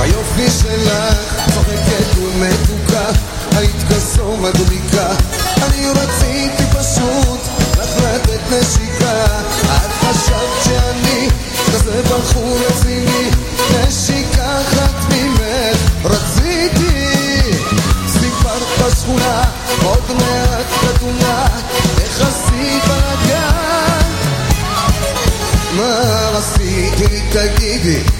היופי שלך צוחקת ומתוקה היית כזו מדליקה אני רציתי פשוט רק לתת נשיקה. את חשבת שאני כזה בחור רציני? take it.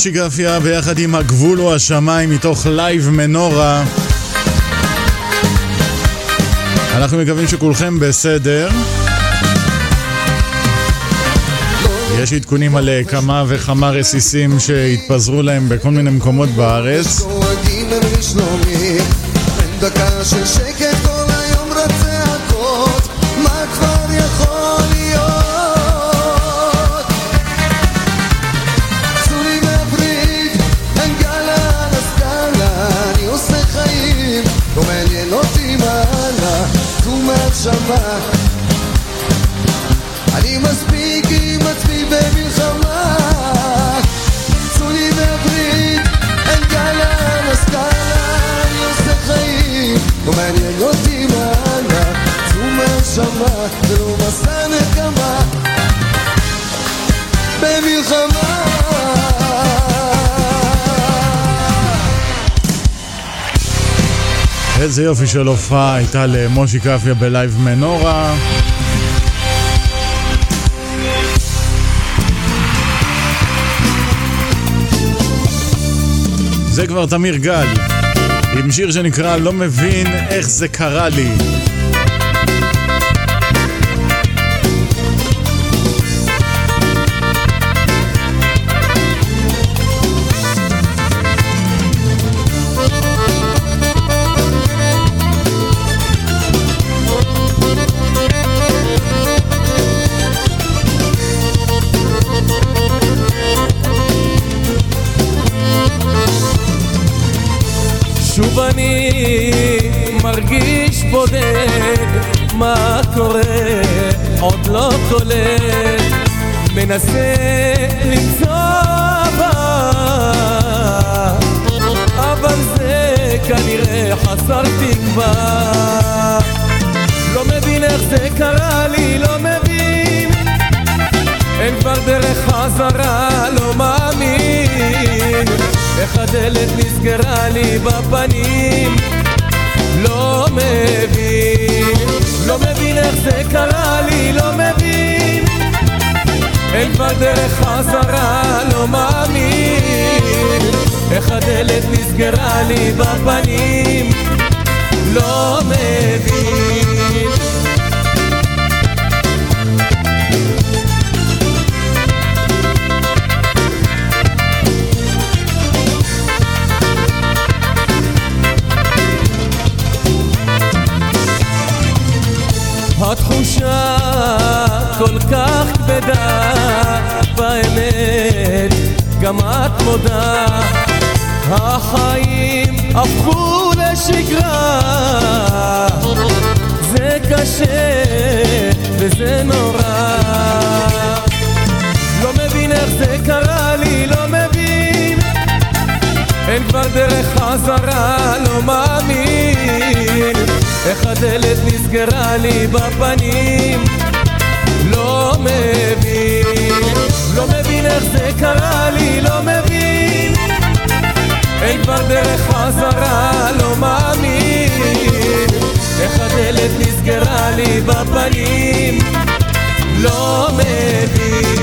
מושי גרפיה ביחד עם הגבול הוא השמיים מתוך לייב מנורה. אנחנו מקווים שכולכם בסדר. יש עדכונים על אה, כמה וכמה רסיסים שהתפזרו להם בכל מיני מקומות בארץ. דקה של שקט איזה יופי של הופעה הייתה למושי קפיה בלייב מנורה. זה כבר תמיר גל, עם שיר שנקרא לא מבין איך זה קרה לי. מה קורה? עוד לא קולט, מנסה למצוא בה, אבל זה כנראה חסר תקווה. לא מבין איך זה קרה לי, לא מבין, אין כבר דרך חזרה, לא מאמין. איך הדלת נסגרה לי בפנים לא מבין, לא מבין איך זה קרה לי, לא מבין. אין כבר דרך חזרה, לא מאמין. איך הדלת נסגרה לי בפנים לא מבין התחושה כל כך כבדה מודה, החיים הפכו לשגרה. זה קשה וזה נורא. לא מבין איך זה קרה לי, לא מבין. אין כבר דרך חזרה, לא מאמין. איך הדלת נסגרה לי בפנים. לא מבין, מבין איך זה קרה לי, לא מבין. אין כבר דרך חזרה, לא מאמין. איך הדלת נסגרה לי בפנים לא מבין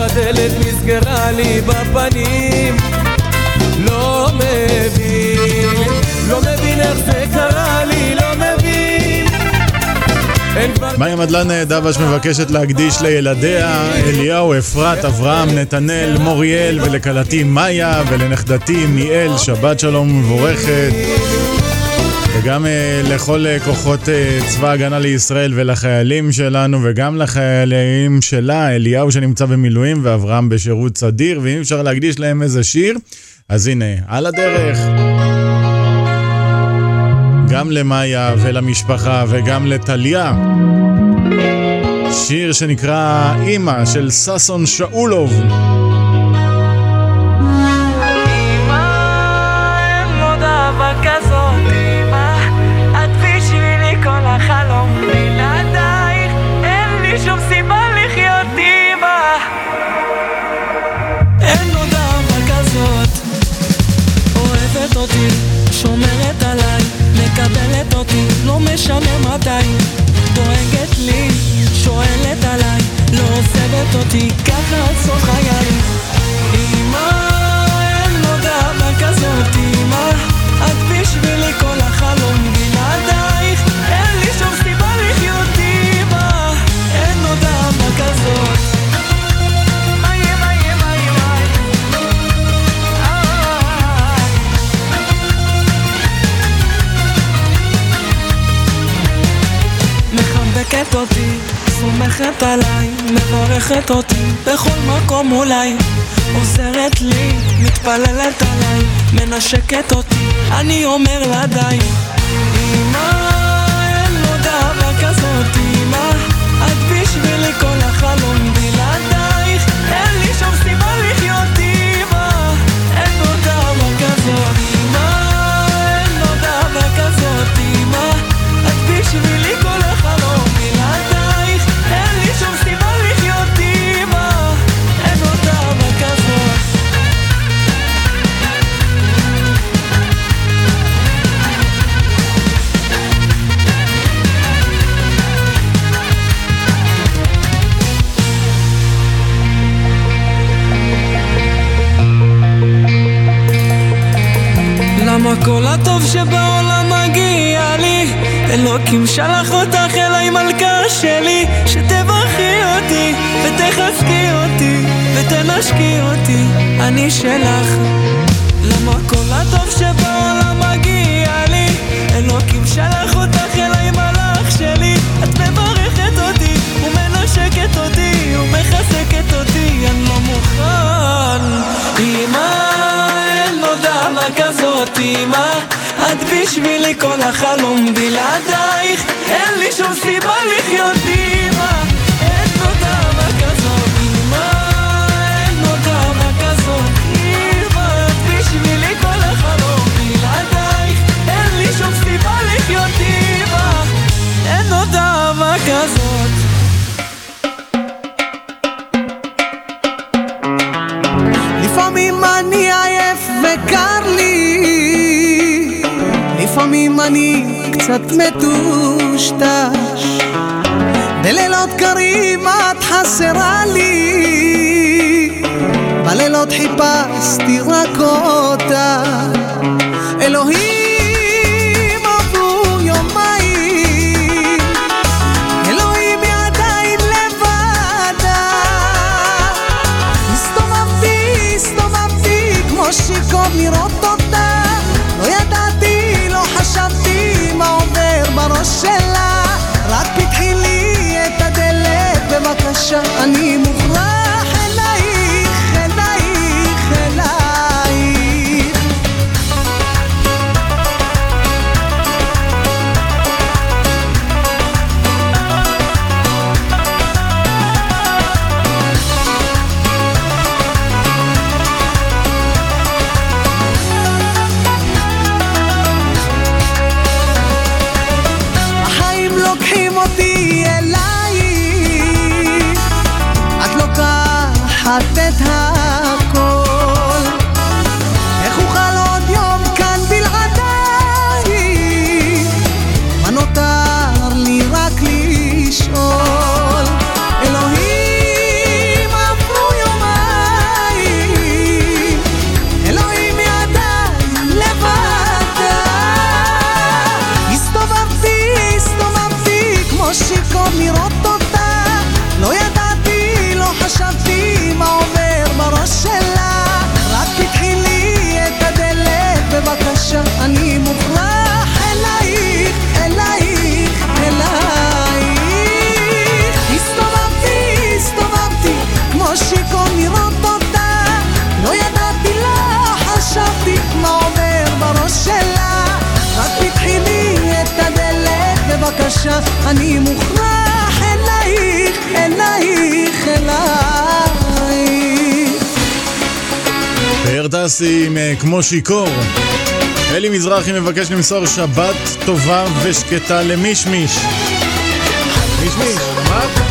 הדלת נסגרה לי בפנים לא מבין, לא מבין איך זה קרה לי, לא מבין. מאיה מדלן דבש מבקשת להקדיש לילדיה אליהו, אפרת, אברהם, נתנאל, מוריאל ולכלתי מאיה ולנכדתי מיאל, שבת שלום ומבורכת וגם אה, לכל אה, כוחות אה, צבא ההגנה לישראל ולחיילים שלנו וגם לחיילים שלה, אליהו שנמצא במילואים ואברהם בשירות סדיר ואם אפשר להקדיש להם איזה שיר, אז הנה, על הדרך. גם למאיה ולמשפחה וגם לטליה. שיר שנקרא אימא של ששון שאולוב. משנה מתי, דואגת לי, שואלת עליי, לא עוזבת אותי, ככה עד סוף חיי. אמא, אין עוד אהבה כזאת, אמא, את בשבילי כל החלום, בלעדייך, מחבקת אותי, סומכת עליי, מברכת אותי בכל מקום אולי. עוזרת לי, מתפללת עליי, מנשקת אותי, אני אומר לה די שבעולם מגיע לי? אלוקים שלח אותך אליי מלכה שלי שתברכי אותי ותחזקי אותי ותנשקי אותי. אני שלך. למה כל הטוב שבעולם מגיע לי? אלוקים שלח אותך אליי מלאך שלי. את מברכת אותי ומנשקת אותי ומחזקת אותי. אני לא מוכן. אמא אין עוד אהבה כזאת אמא את בשבילי כל החלום בלעדייך. אין לי שום סיבה לחיות אמא גם אם אני קצת מטושטש. בלילות קרים את חסרה לי. בלילות חיפשתי רק אותה. אלוהים אני מוכרח אלייך, אלייך, אלייך. באר עם אה, כמו שיכור. אלי מזרחי מבקש למסור שבת טובה ושקטה למישמיש. מישמיש, מה?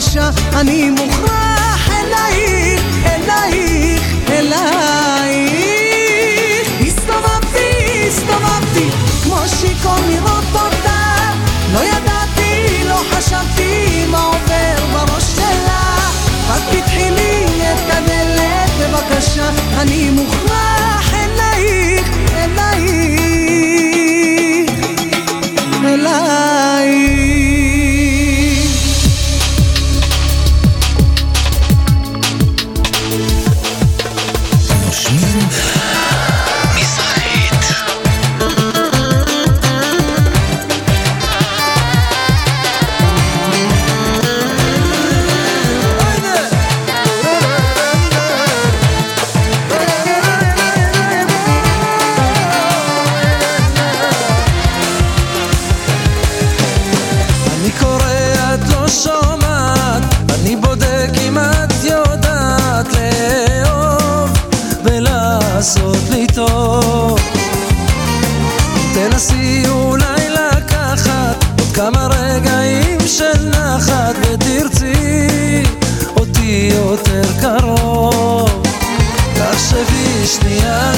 בבקשה, אני מוכרח אלייך, אלייך, אלייך. הסתובבתי, הסתובבתי, כמו שיכון לראות אותה. לא ידעתי, לא חשבתי מה עובר בראש שלה. רק תתחילי את הדלת, בבקשה, אני מוכרח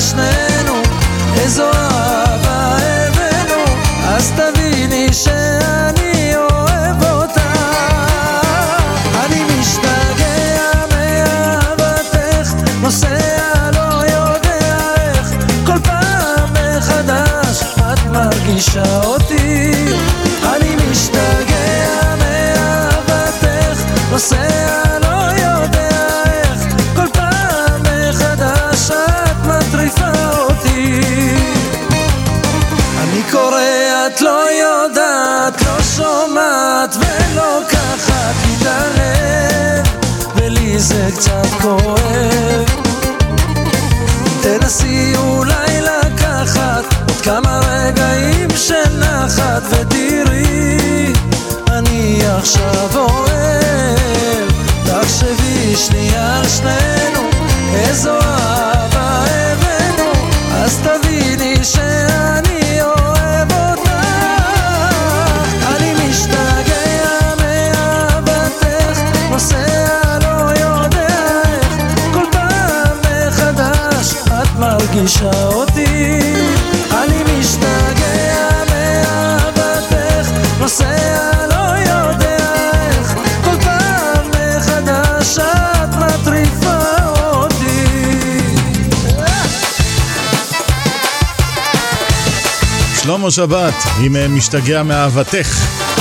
yaşlı וזה קצת כואב. תנסי אולי לקחת עוד כמה רגעים של נחת ותראי אני עכשיו אוהב. תחשבי שנייה על שנינו איזו אהבה. מחלישה אותי אני משתגע מאהבתך נוסע לא יודע איך כל פעם מחדש את מטריפה אותי. שלמה שבת עם משתגע מאהבתך.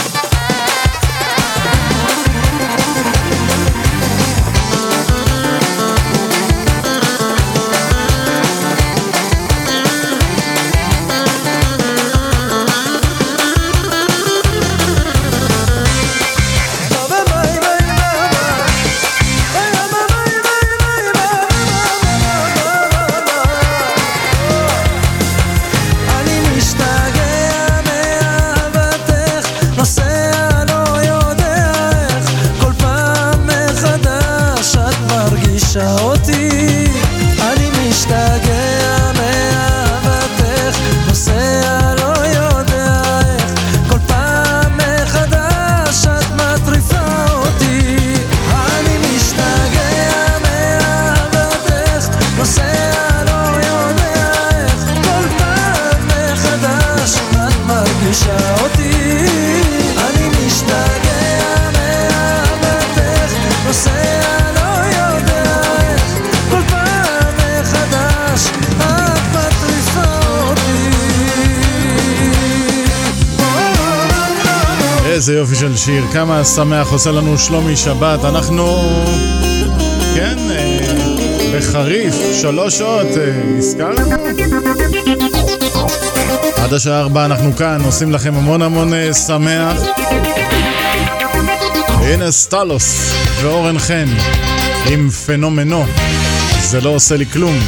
איזה יופי של שיר, כמה שמח עושה לנו שלומי שבת, אנחנו... כן, אה, בחריף, שלוש שעות, אה, הזכרנו? עד השעה ארבע אנחנו כאן, עושים לכם המון המון אה, שמח. הנה סטלוס ואורן חן עם פנומנו, זה לא עושה לי כלום.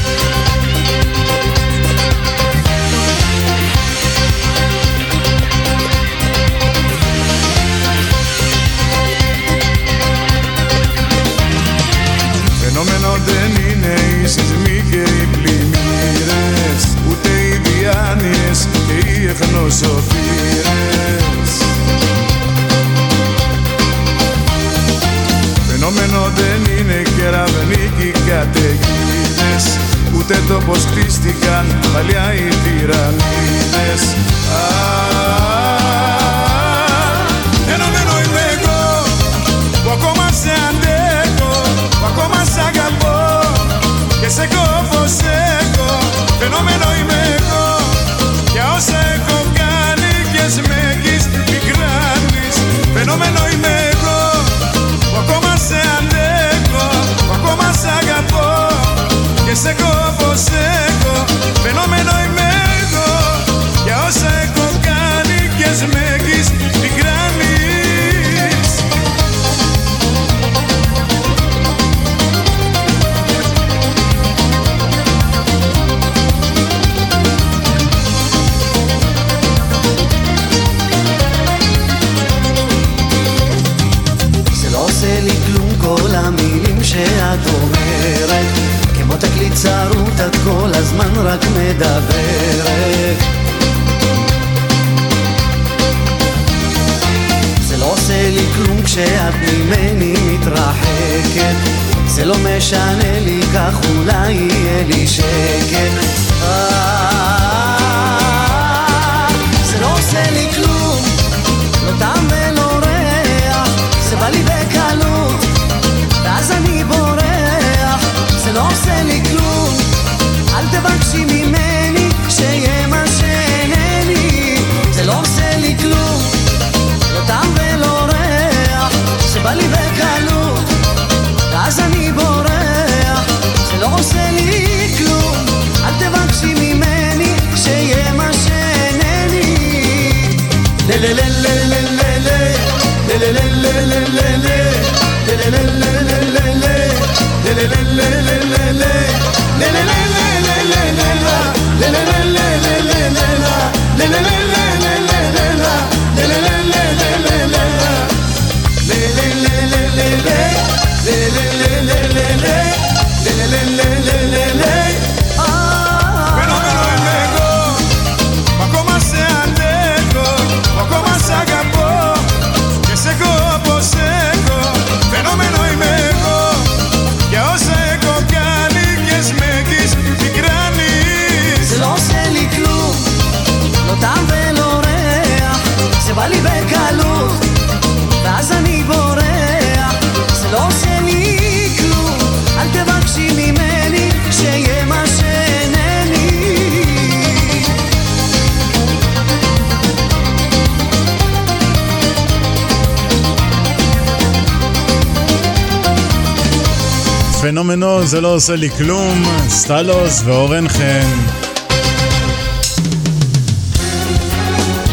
עושה לי כלום, סטלוס ואורן חן.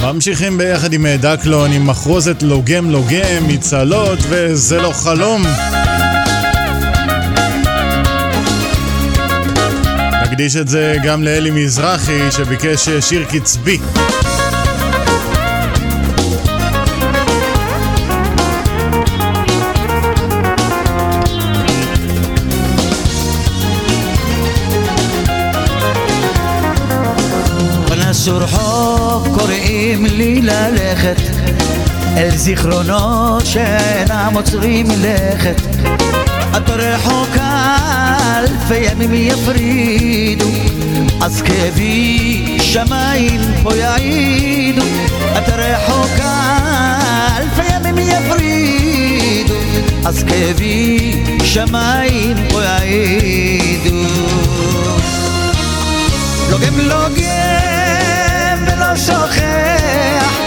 ממשיכים ביחד עם דקלון, עם מחרוזת לוגם לוגם, מצהלות, וזה לא חלום. נקדיש את זה גם לאלי מזרחי, שביקש שיר קצבי. פנס ורחוב קוראים לי ללכת. אל זיכרונות שאינם עוצרים מלכת את רחוקה אלפי ימים יפרידו. אז כאבי שמיים פה יעידו. את רחוקה אלפי ימים יפרידו. אז כאבי שמיים פה יעידו. לוגם לוגם שוכח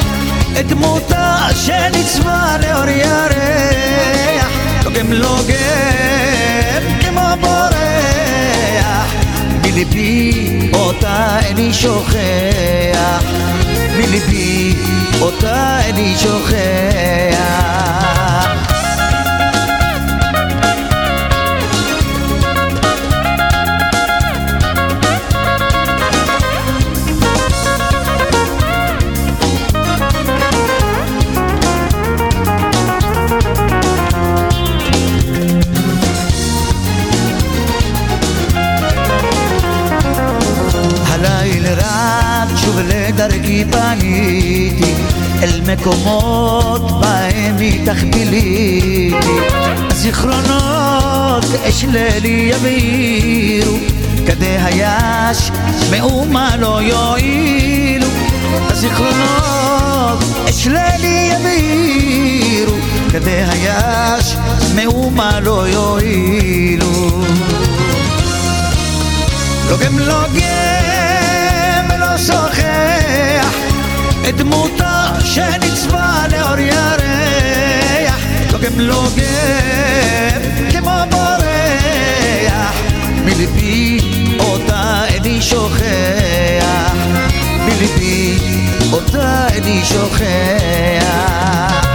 את דמותה שניצבה לאור ירח. לוגם לוגם כמו בורח. מליבי אותה איני שוכח. מליבי אותה איני שוכח לדרכי פניתי אל מקומות בהם איתך ביליתי זיכרונות אש לילי יבהירו כדי היש מאומה לא יועילו. הזיכרונות אש לילי יבהירו כדי היש מאומה לא יועילו. לוגם לוגם ולא שוכח את דמותה שניצבה לאור ירח. לוגם לוגם כמו בורח. מליבי אותה איני שוכח. מליבי אותה איני שוכח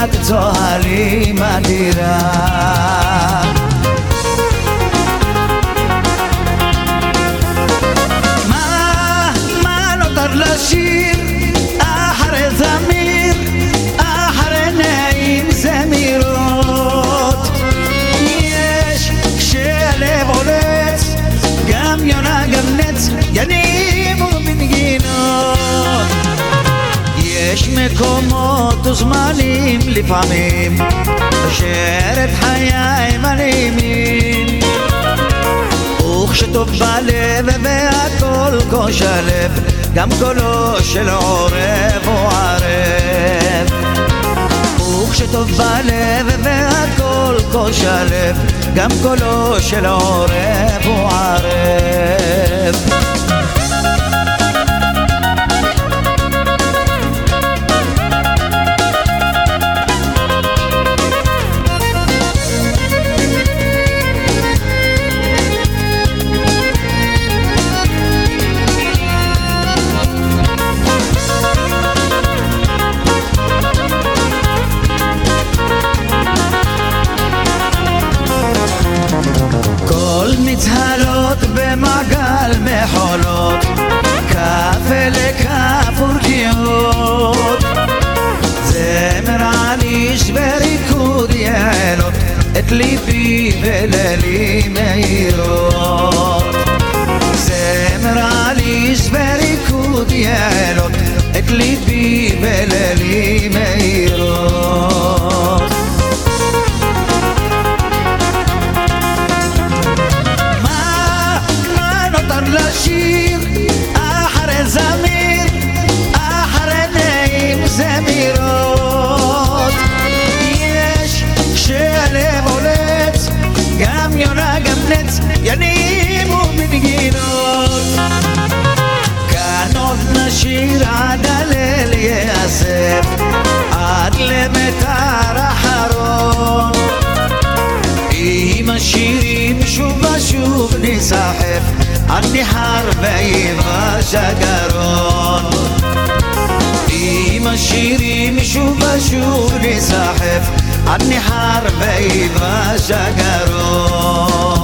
לשירת צוהלים מקומות וזמנים לפעמים, אשר את חיי מלאימים. וכשטוב בלב והכל כה שלב גם קולו של עורב הוא ערב וכשטוב בלב והכל כה שלב גם קולו של עורב הוא ערב בכף ורגיות זמר עליש בריקוד יעלות את ליבי בלילי מאירות זמר עליש בריקוד יעלות את ליבי בלילי מאירות נשיר עד הליל ייאסף, עד למיתר אחרון. עם השירים שוב ושוב ניסחף עד ניחר ויבש הגרון עם השירים שוב ושוב ניסחף עד ניחר ויבש הגרון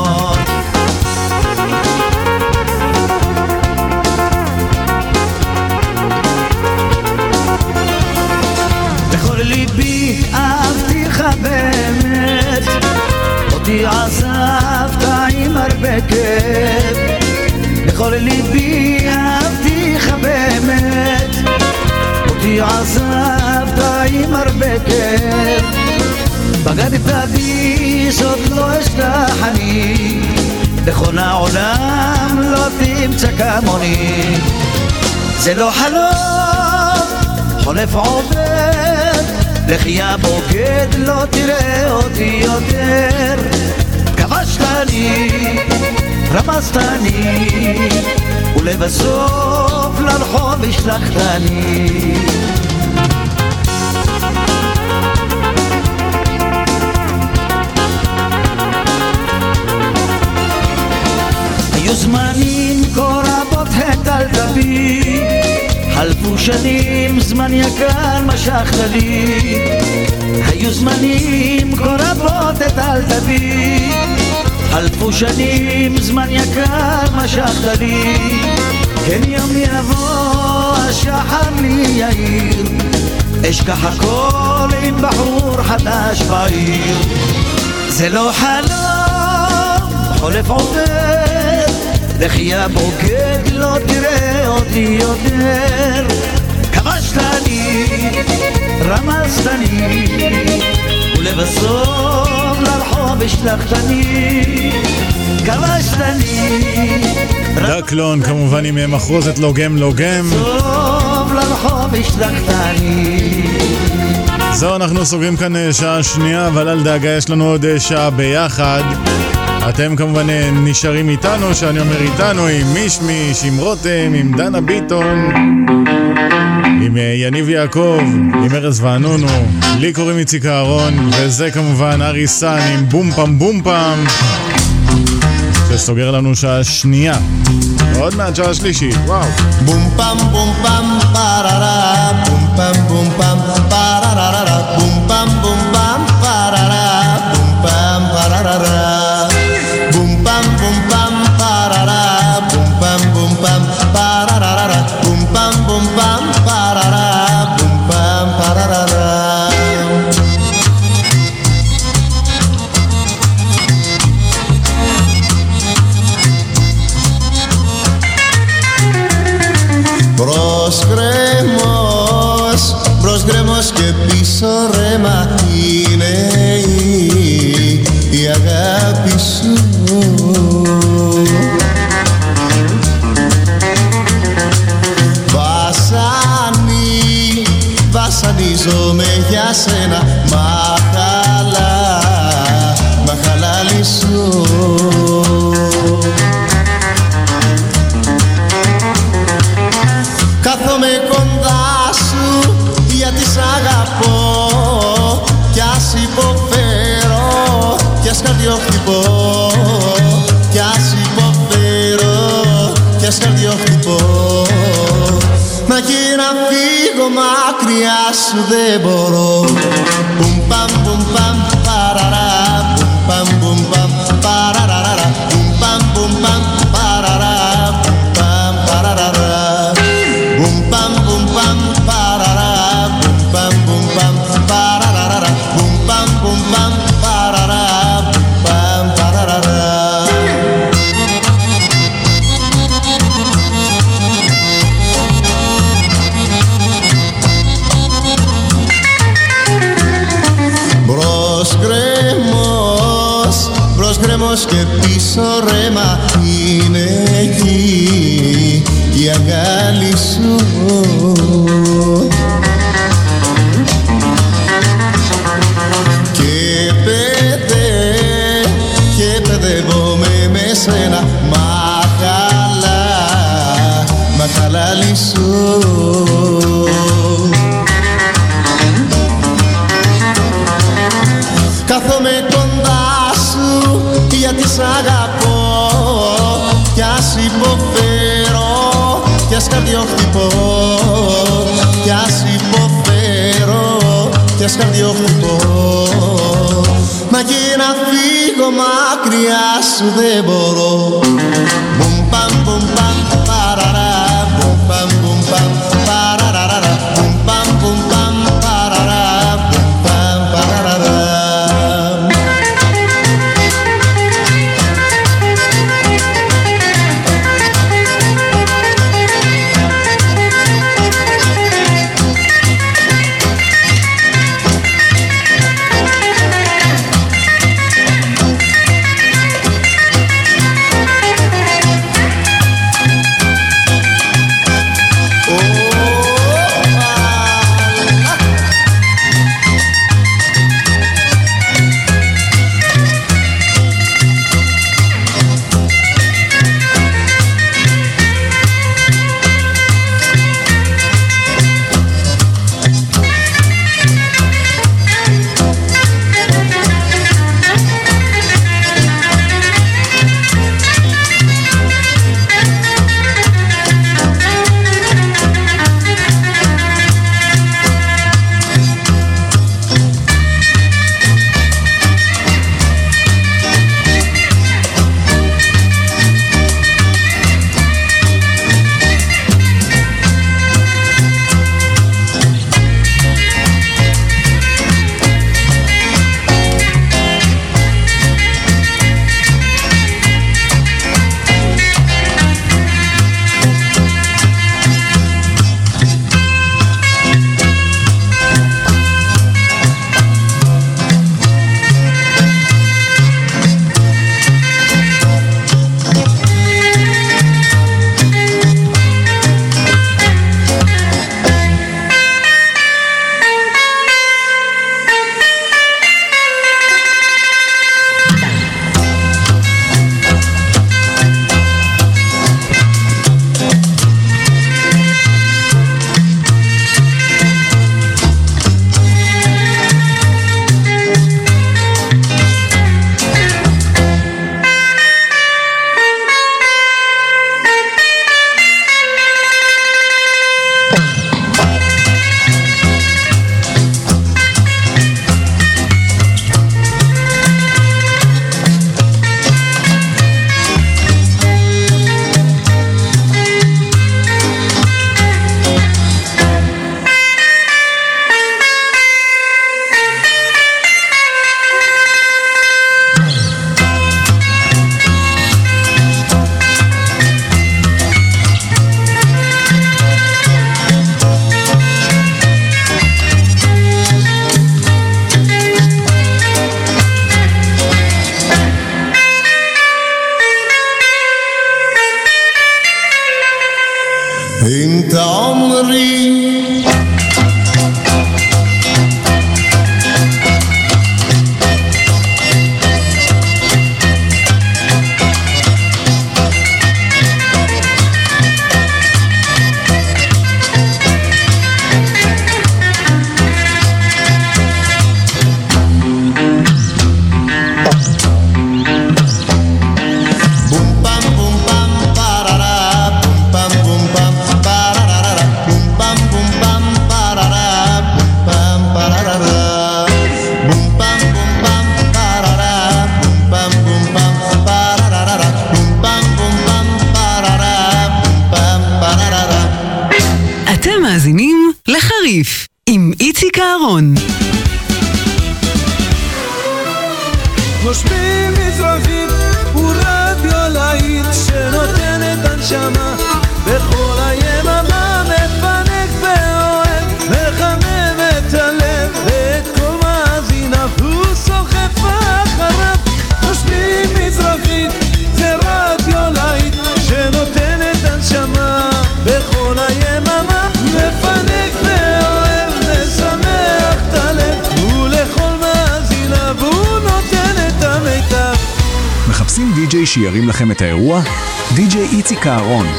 ליבי אהבתיך באמת. אותי עזבת עם הרבה כאב בכל ליבי אהבתיך באמת. אותי עזבת עם הרבה כאב בגדת בי זאת לא אשכח אני. בכל העולם לא תמצא כמוני. זה לא חלום חולף עובר לחייה בוגד לא תראה אותי יותר. כבשתני, רמזתני ולבסוף לרחוב השלכתני. היו זמנים כה רבות הטלת בי חלפו שנים, זמן יקר משכת לי היו זמנים כה רבות הטלת בי חלפו שנים, זמן יקר משכת לי כן יום יבוא, השחר לי יאיר. אשכח הכל עם בחור חדש בעיר. זה לא חלום, חולף עובר לחייה בוגד לא תראה אותי יותר. כבשתני, רמזתני ולבסוף לרחוב השלכתני כבשתני דקלון כמובן עם מחרוזת לוגם לוגם. טוב לרחוב השלכתני זהו, אנחנו סוגרים כאן אה, שעה שנייה, אבל אל דאגה, יש לנו עוד אה, שעה ביחד. אתם כמובן אה, נשארים איתנו, שאני אומר איתנו, עם מישמיש, עם רותם, עם דנה ביטון, עם אה, יניב יעקב, עם ארז וענונו, לי קוראים איציק אהרון, וזה כמובן ארי סאן עם בום פעם בום פעם, שסוגר לנו שעה שנייה. עוד מעט שעה שלישית, וואו. בום פעם בום פעם פררה בום פעם בום פעם פררה בום פעם বাসুদেবর στο ρέμα είναι εκεί η αγκάλι σου. κι ας υποφέρω κι ας καρδιοχτώ Μα και να φύγω μακριά σου δεν μπορώ.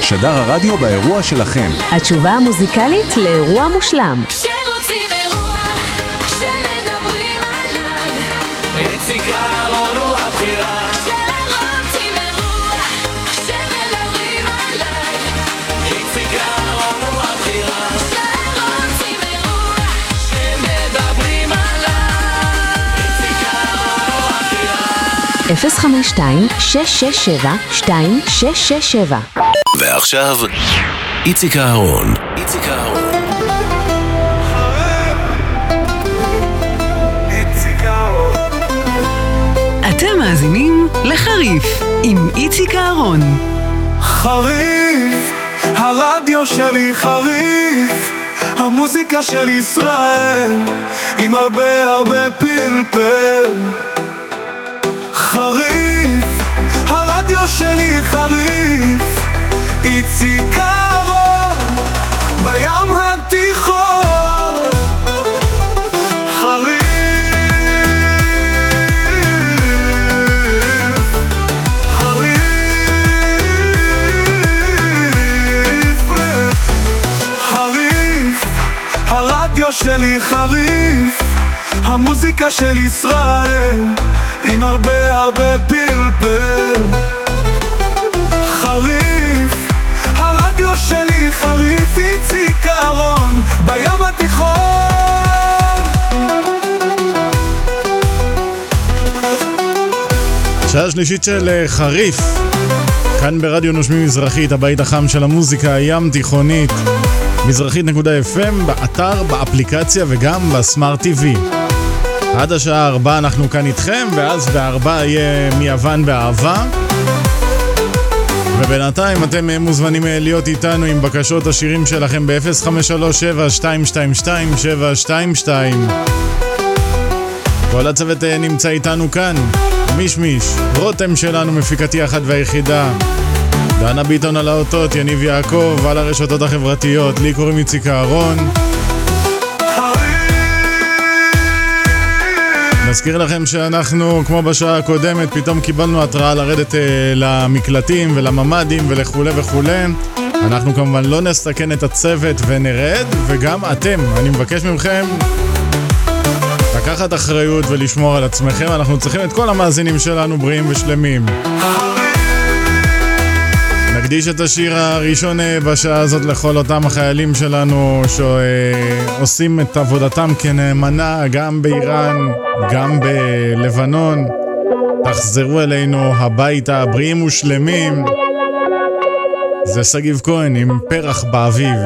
שדר הרדיו באירוע שלכם. התשובה המוזיקלית לאירוע מושלם. כשרוצים אירוע, כשמדברים עליו, איציק אהרון הוא הבחירה. כשרוצים אירוע, כשמדברים עליי, איציק אהרון הוא הבחירה. כשרוצים אירוע, ועכשיו, איציק אהרון. איציק אהרון. אתם מאזינים לחריף עם איציק אהרון. חריף, הרדיו שלי חריף, המוזיקה של ישראל, עם הרבה הרבה פלפל. חריף, הרדיו שלי חריף, בים התיכון. חריף, הרדיו שלי חריף, המוזיקה של ישראל, עם הרבה הרבה פלפל. שעה שלישית של אה, חריף, כאן ברדיו נושמים מזרחית, הבית החם של המוזיקה הים תיכונית, מזרחית.fm, באתר, באפליקציה וגם בסמארט TV. עד השעה ארבע אנחנו כאן איתכם, ואז בארבע יהיה מיוון באהבה. ובינתיים אתם אה, מוזמנים אה, להיות איתנו עם בקשות השירים שלכם ב-053-722-722 כל הצוות נמצא איתנו כאן, מישמיש, רותם שלנו, מפיקתי אחת והיחידה, דנה ביטון על האותות, יניב יעקב על הרשתות החברתיות, לי קוראים איציק אהרון. נזכיר לכם שאנחנו, כמו בשעה הקודמת, פתאום קיבלנו התראה לרדת אה, למקלטים ולממ"דים ולכולי וכולי. אנחנו כמובן לא נסכן את הצוות ונרד, וגם אתם, אני מבקש מכם לקחת אחריות ולשמור על עצמכם, אנחנו צריכים את כל המאזינים שלנו בריאים ושלמים. נקדיש את השיר הראשון אה, בשעה הזאת לכל אותם החיילים שלנו שעושים את עבודתם כנאמנה גם באיראן, גם בלבנון. תחזרו אלינו הביתה בריאים ושלמים. זה שגיב כהן עם פרח באביב.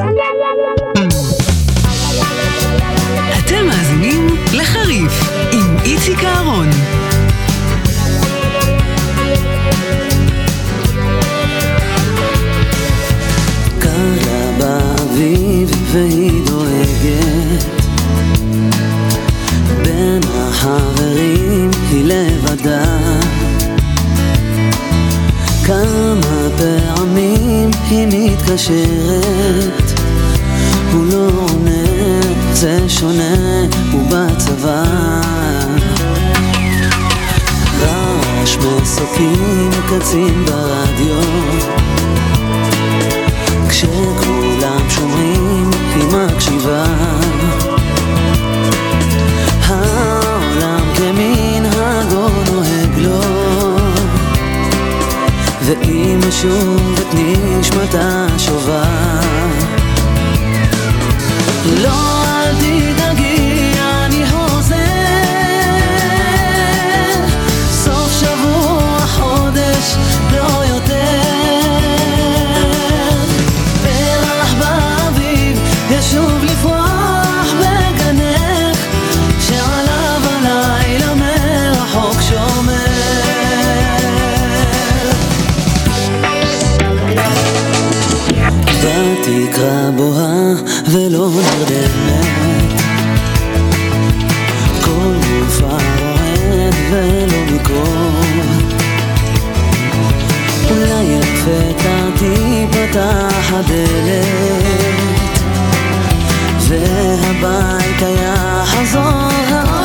והיא דואגת. בין החברים היא לבדה. כמה פעמים היא מתקשרת. הוא לא עונה, זה שונה, הוא בצבא. רעש מסוקים קצין ברדיו. היא מקשיבה העולם כמנהגו נוהג לו. ואימא שוב את נשמתה שובה לא, תיפתח הדלת והבית היה חזור. האור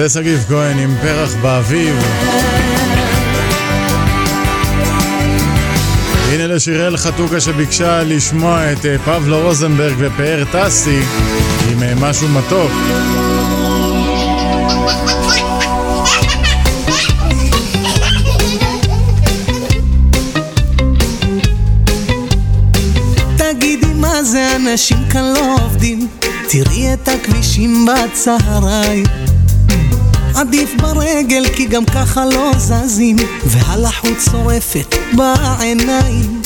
זה שגיב כהן עם פרח באביב. הנה לשיראל חתוקה שביקשה לשמוע את אה, פבלו רוזנברג ופאר טסי עם אה, משהו מתוק. אנשים כאן לא עובדים, תראי את הכבישים בצהריים עדיף ברגל כי גם ככה לא זזים. והלחות שורפת בעיניים.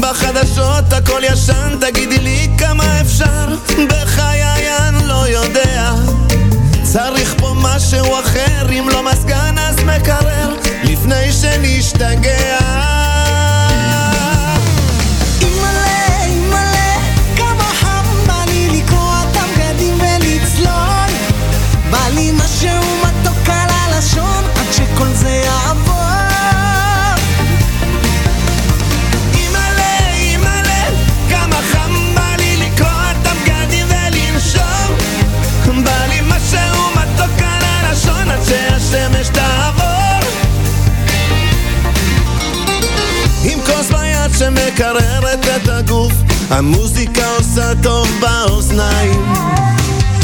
בחדשות הכל ישן תגידי לי כמה אפשר? בחיי אני לא יודע. צריך פה משהו אחר אם לא מזגן אז מקרר. לפני שנשתגע. השמש תעבור. עם כוס ביד שמקררת את הגוף המוזיקה עושה טוב באוזניים.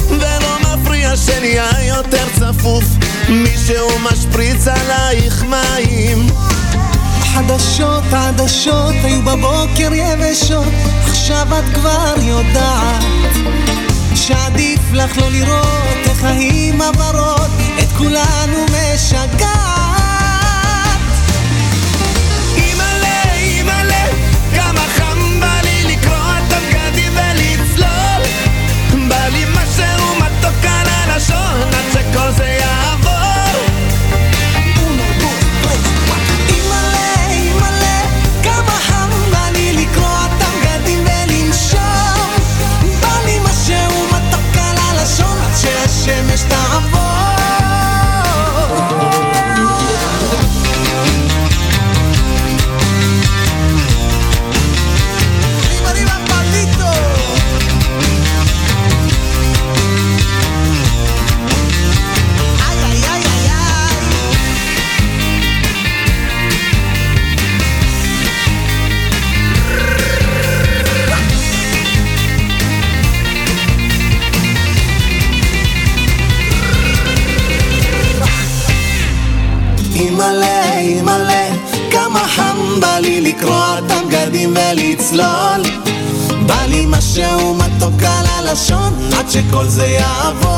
ולא מפריע שנהיה יותר צפוף מישהו משפריץ עלייך מים. חדשות עדשות היו בבוקר יבשות עכשיו את כבר יודעת. שעדיף לך לא לראות איך האימא ברות. את כולנו משגעת. שכל זה יעבור.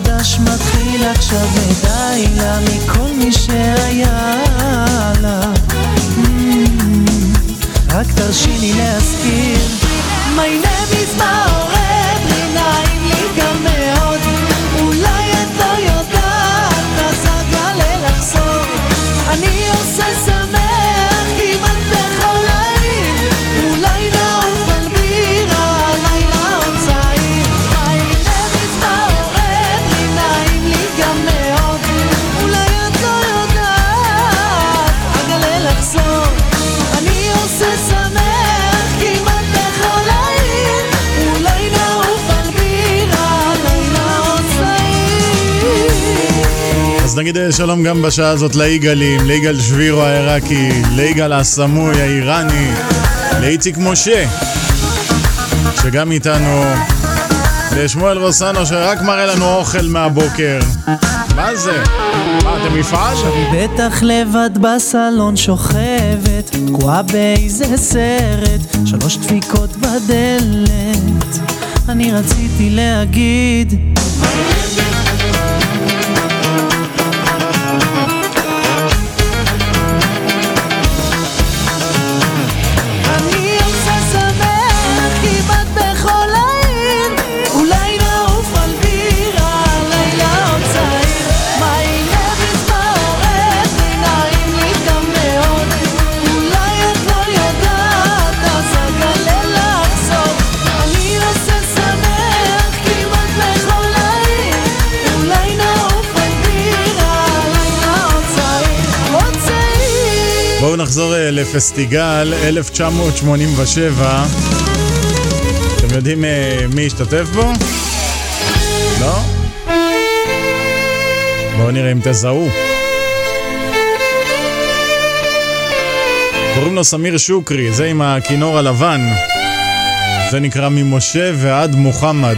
משהו שלום גם בשעה הזאת ליגאלים, ליגאל שבירו העיראקי, ליגאל הסמוי האיראני, לאיציק משה, שגם איתנו, לשמואל רוסנו שרק מראה לנו אוכל מהבוקר. מה זה? מה, אתם מפעל? היא בטח לבד בסלון שוכבת, תקועה באיזה סרט, שלוש דפיקות בדלת. אני רציתי להגיד בואו נחזור אה, לפסטיגל 1987. אתם יודעים אה, מי השתתף בו? לא? בואו נראה אם תזהו. קוראים לו סמיר שוקרי, זה עם הכינור הלבן. זה נקרא ממשה ועד מוחמד.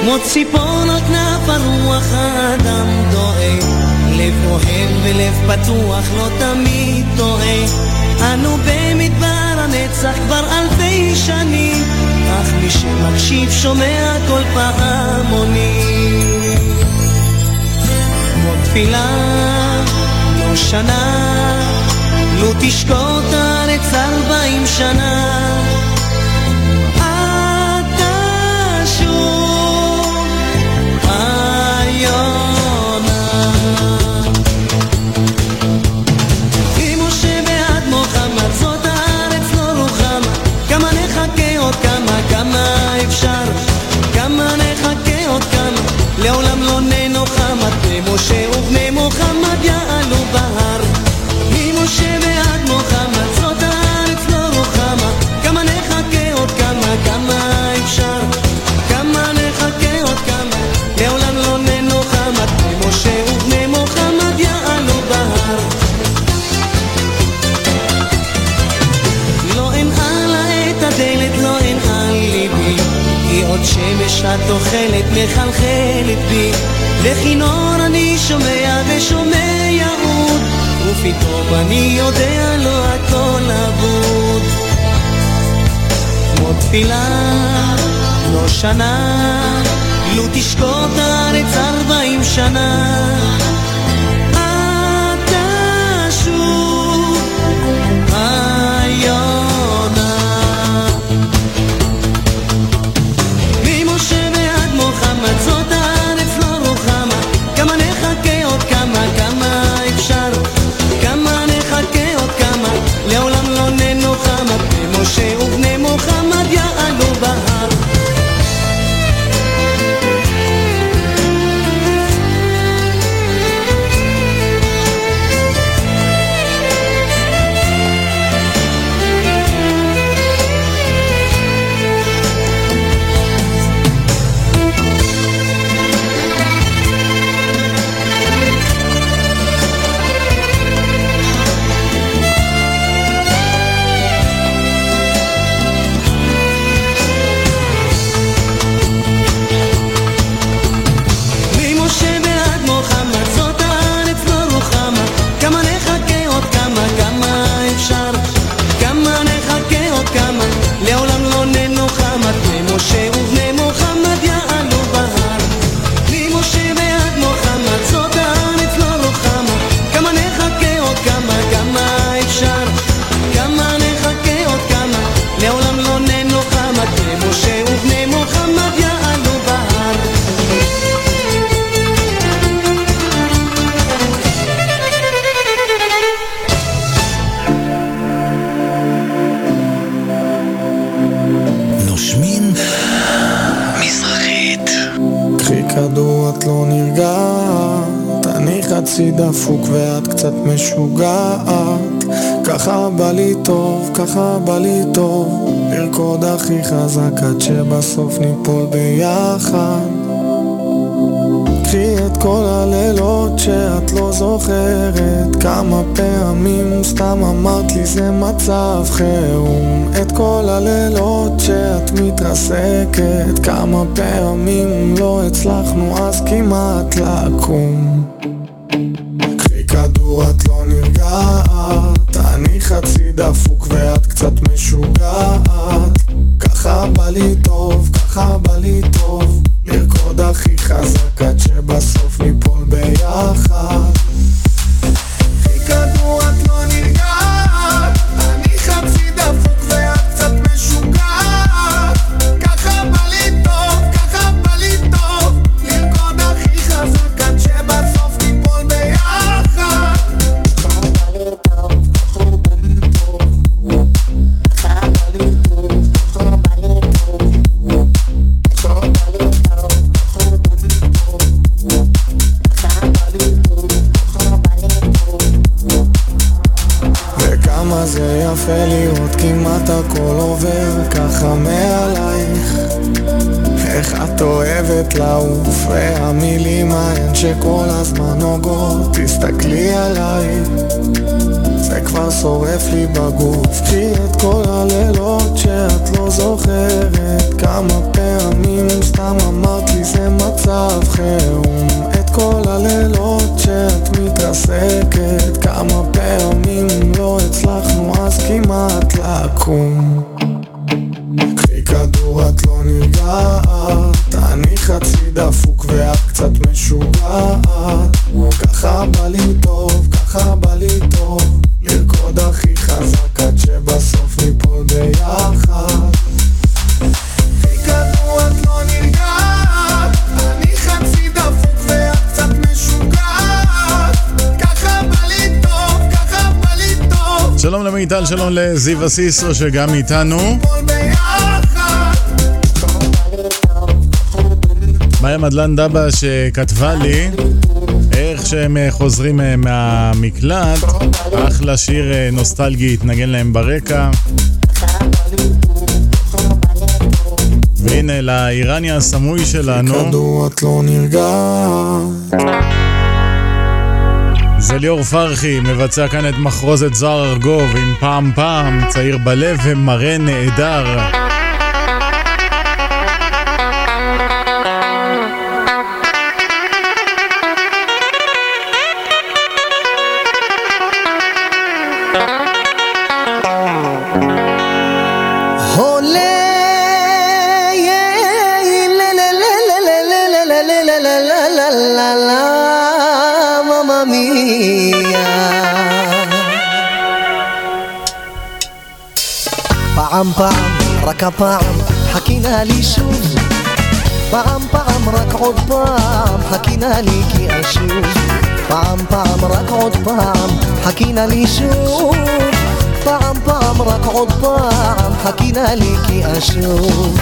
כמו ציפור לב אוהב ולב פתוח לא תמיד טועה. אנו במדבר הנצח כבר אלפי שנים אך מי שמקשיב שומע כל פעמונים כמו תפילה לא שנה לו תשקוט הארץ ארבעים שנה שמש את אוכלת מחלחלת בי. לכינור אני שומע ושומע עוד ופתאום אני יודע לא הכל אבוד. כמו תפילה, לא שנה לו תשקוט הארץ ארבעים שנה ככה בא לי טוב. לרקוד הכי חזק עד שבסוף ניפול ביחד. קחי את כל הלילות שאת לא זוכרת. כמה פעמים סתם אמרת לי זה מצב חירום. את כל הלילות שאת מתרסקת. כמה פעמים לא הצלחנו אז כמעט לקום למיטל, שלום לזיו אסיסו שגם איתנו. מאיה מדלן דבה שכתבה לי איך שהם אה, חוזרים אה, מהמקלט, אחלה שיר אה, נוסטלגי התנגן להם ברקע. והנה לאיראני הסמוי שלנו, כדור את לא נרגעת זה ליאור פרחי, מבצע כאן את מחרוזת זוהר ארגוב עם פעם פעם, צעיר בלב ומראה נהדר. لي شوف. بام طعم ركعوا بام حكينا ليكي أشوف. بام طعم ركعوا بام حكينا لي شوف. بام طعم ركعوا بام حكينا ليكي أشوف.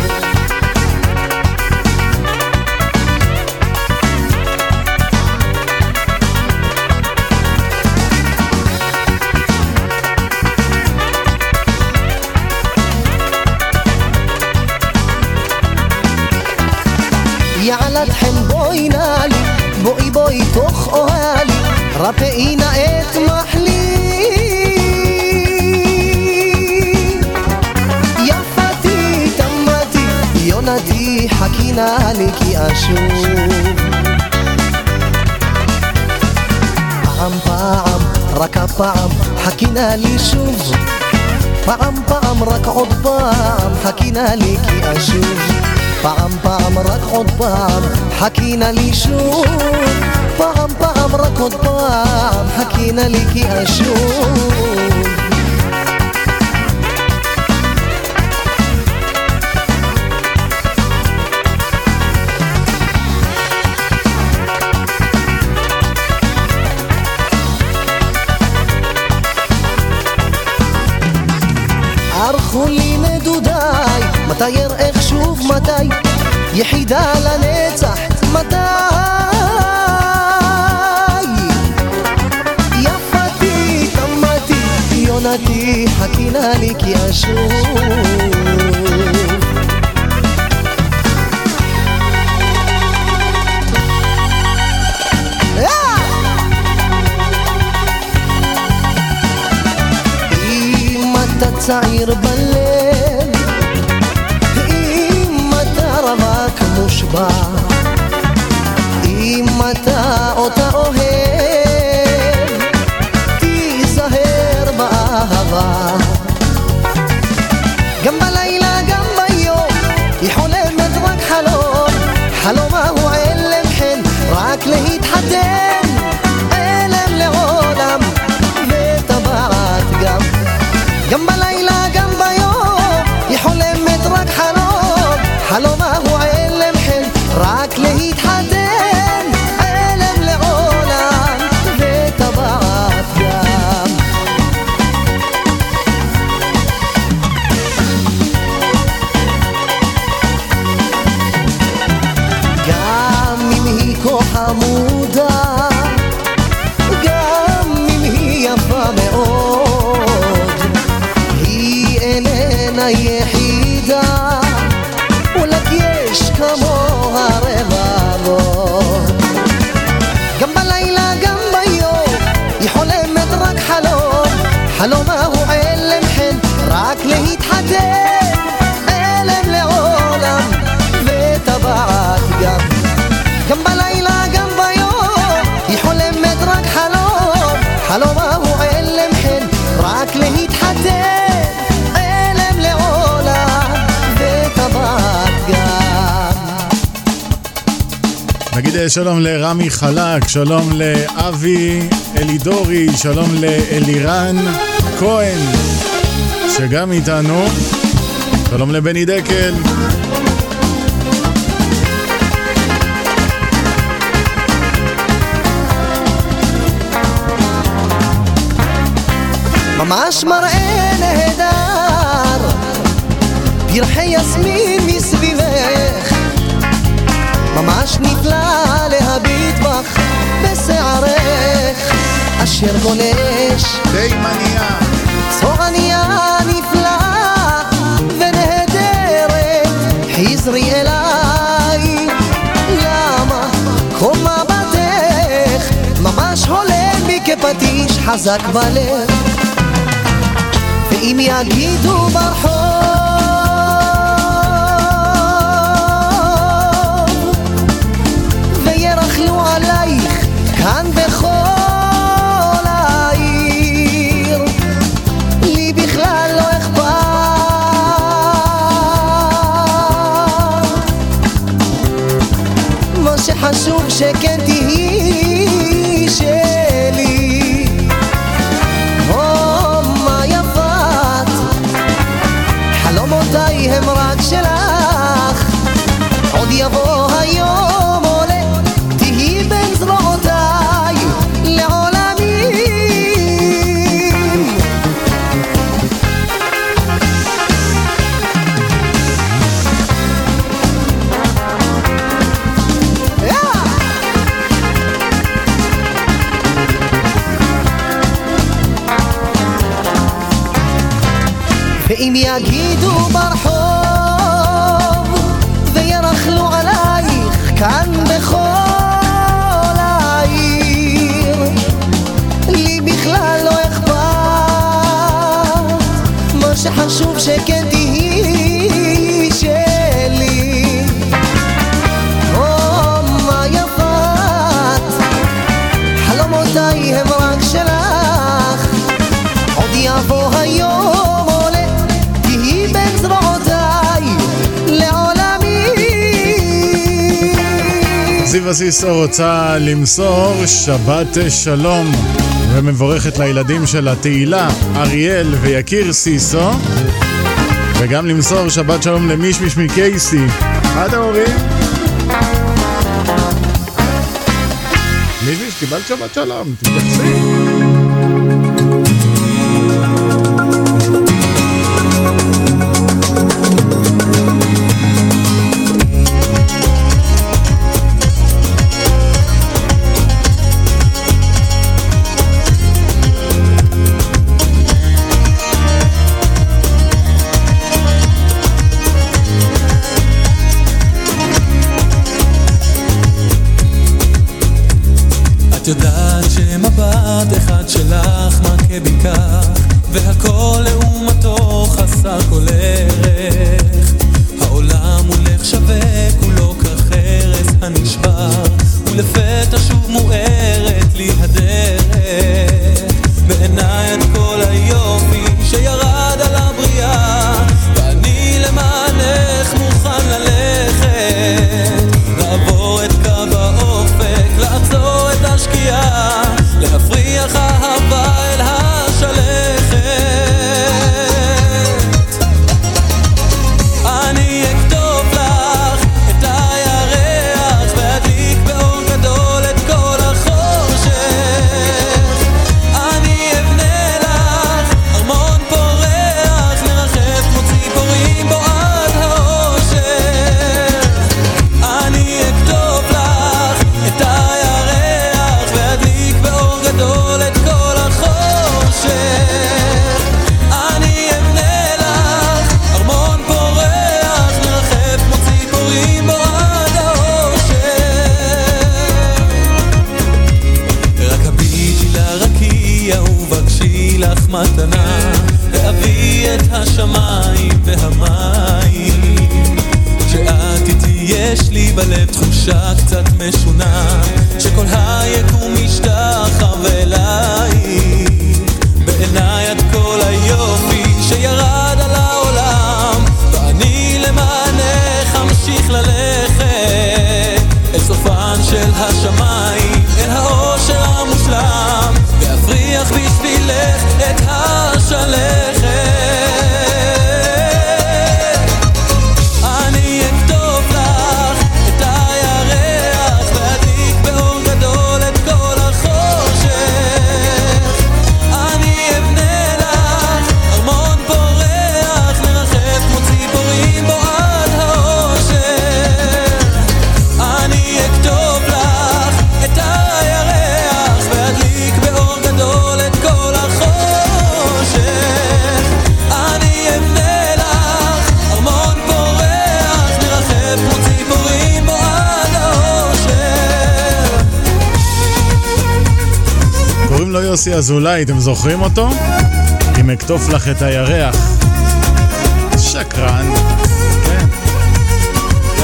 בואי בואי תוך אוהלי, רפאי נא את מחלי. יפתי תמתי, יונתי חכי נא לי כי אשוב. פעם פעם, רק הפעם, חכי נא לי שוב. פעם פעם, רק עוד פעם, חכי נא לי כי אשוב. פעם פעם רק עוד פעם, חכי נא לי שוב. פעם פעם רק עוד פעם, חכי נא לי כי אשוב. אתאר איך שוב מתי, יחידה לנצח מתי. יפתי, תמתי, יונתי, חכי נא לי כי אשוב. אה! צעיר ב... roubar. שלום לרמי חלק, שלום לאבי אלידורי, שלום לאלירן כהן, שגם איתנו. שלום לבני דקל. ממש מראה נהדר, פרחי יסמין מסביבך, ממש נפלא להביט בך בשערך, אשר גולש תימניה, צורניה נפלאה ונהדרת, חזרי אליי, למה כל מבטך? ממש הולם בי כפטיש חזק בלב. ואם יגידו ברחוב מה שחשוב שכן תהיי שלי שכן תהיי שלי. או מה יפת חלומותיי הם רק שלך. עוד יבוא היום עולה תהיי בין לעולמי. זיווה סיסו רוצה למסור שבת שלום ומבורכת לילדים שלה תהילה, אריאל ויקיר סיסו וגם למסור שבת שלום למישמיש מקייסי. אחד ההורים מישמיש קיבלת שבת שלום, תתייחסי אזולאי, אתם זוכרים אותו? אם אקטוף לך את הירח. שקרן, כן.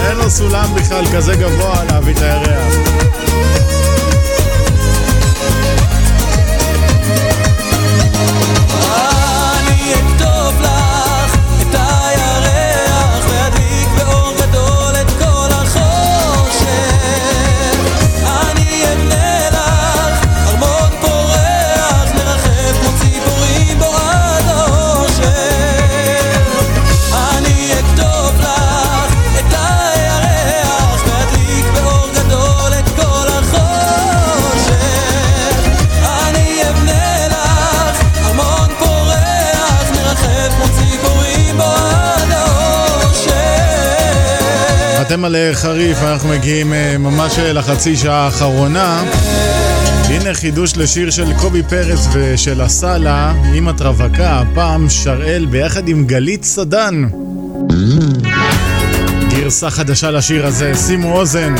אין לו סולם בכלל כזה גבוה להביא את הירח. אתם על חריף, אנחנו מגיעים אה, ממש אה, לחצי שעה האחרונה. הנה חידוש לשיר של קובי פרץ ושל הסאלה, עם את רווקה, הפעם שראל ביחד עם גלית סדן. גרסה חדשה לשיר הזה, שימו אוזן.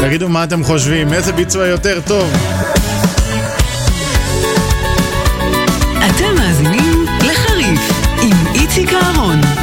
תגידו מה אתם חושבים, איזה ביצוע יותר טוב. אתם מאזינים לחריף עם איציק אהרון.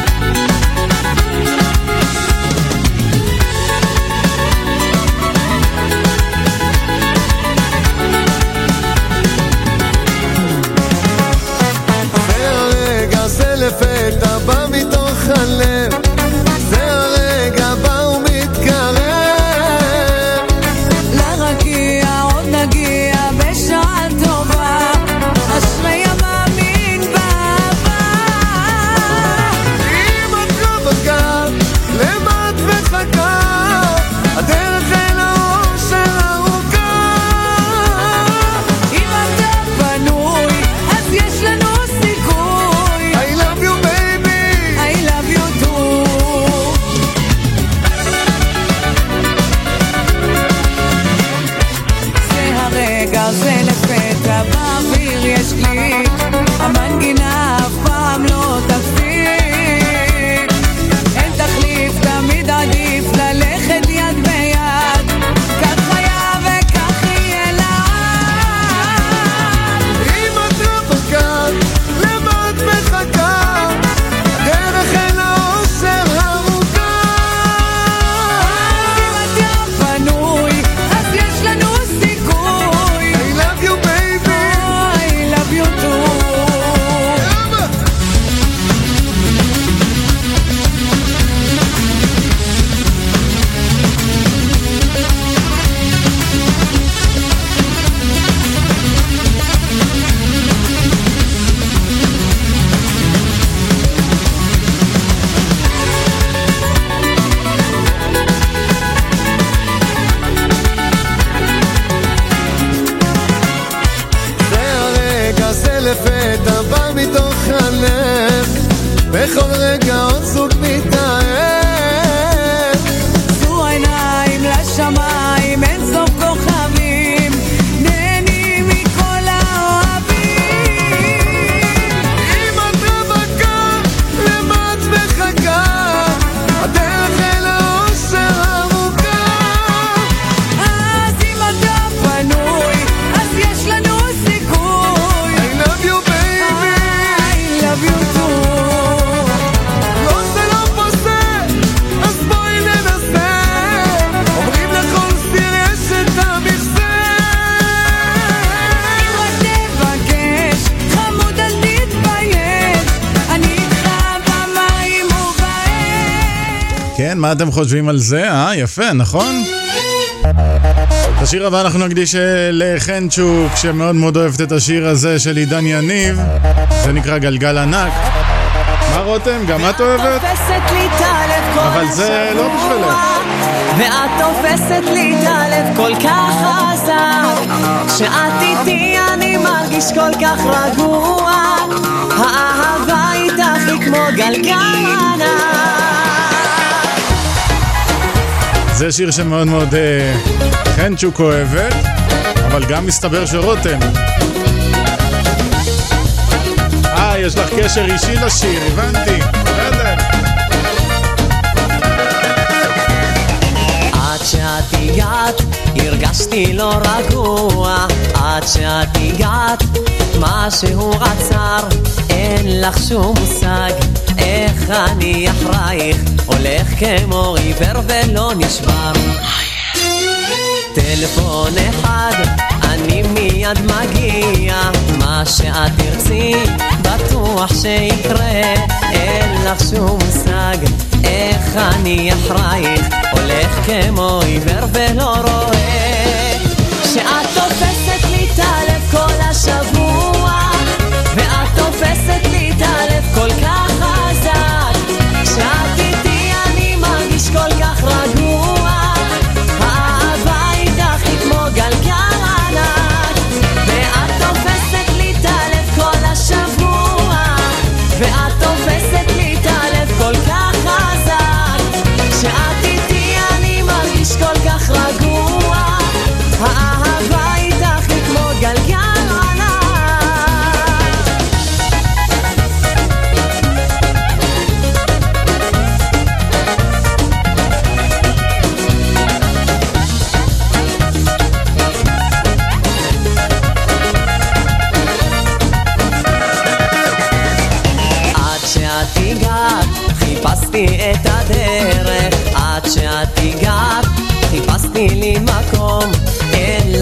חושבים על זה? אה, יפה, נכון? את השיר הבא אנחנו נקדיש אה, לחנצ'וק, שמאוד מאוד אוהבת את השיר הזה של עידן יניב. זה נקרא גלגל ענק. מה רותם? גם את אוהבת? אבל זה לא בשבילך. ואת תופסת לי את הלב כל כך חזק כשאת איתי אני מרגיש כל כך רגוע האהבה איתך היא כמו גלגל ענק זה שיר שמאוד מאוד אה, חנצ'וק אוהבת, אבל גם מסתבר שרותם. אה, יש לך קשר אישי לשיר, הבנתי. בסדר. שאת הגעת, הרגשתי לא רגוע. עד שאת הגעת, משהו עצר. אין לך שום מושג איך אני אחרייך. הולך כמו עיוור ולא נשבר. טלפון אחד, אני מיד מגיע. מה שאת תרצי, בטוח שיקרה. אין לך שום מושג איך אני אחרייך. הולך כמו עיוור ולא רואה. שאת תופסת לי את הלב כל השבוע, ואת תופסת לי את הלב כל כך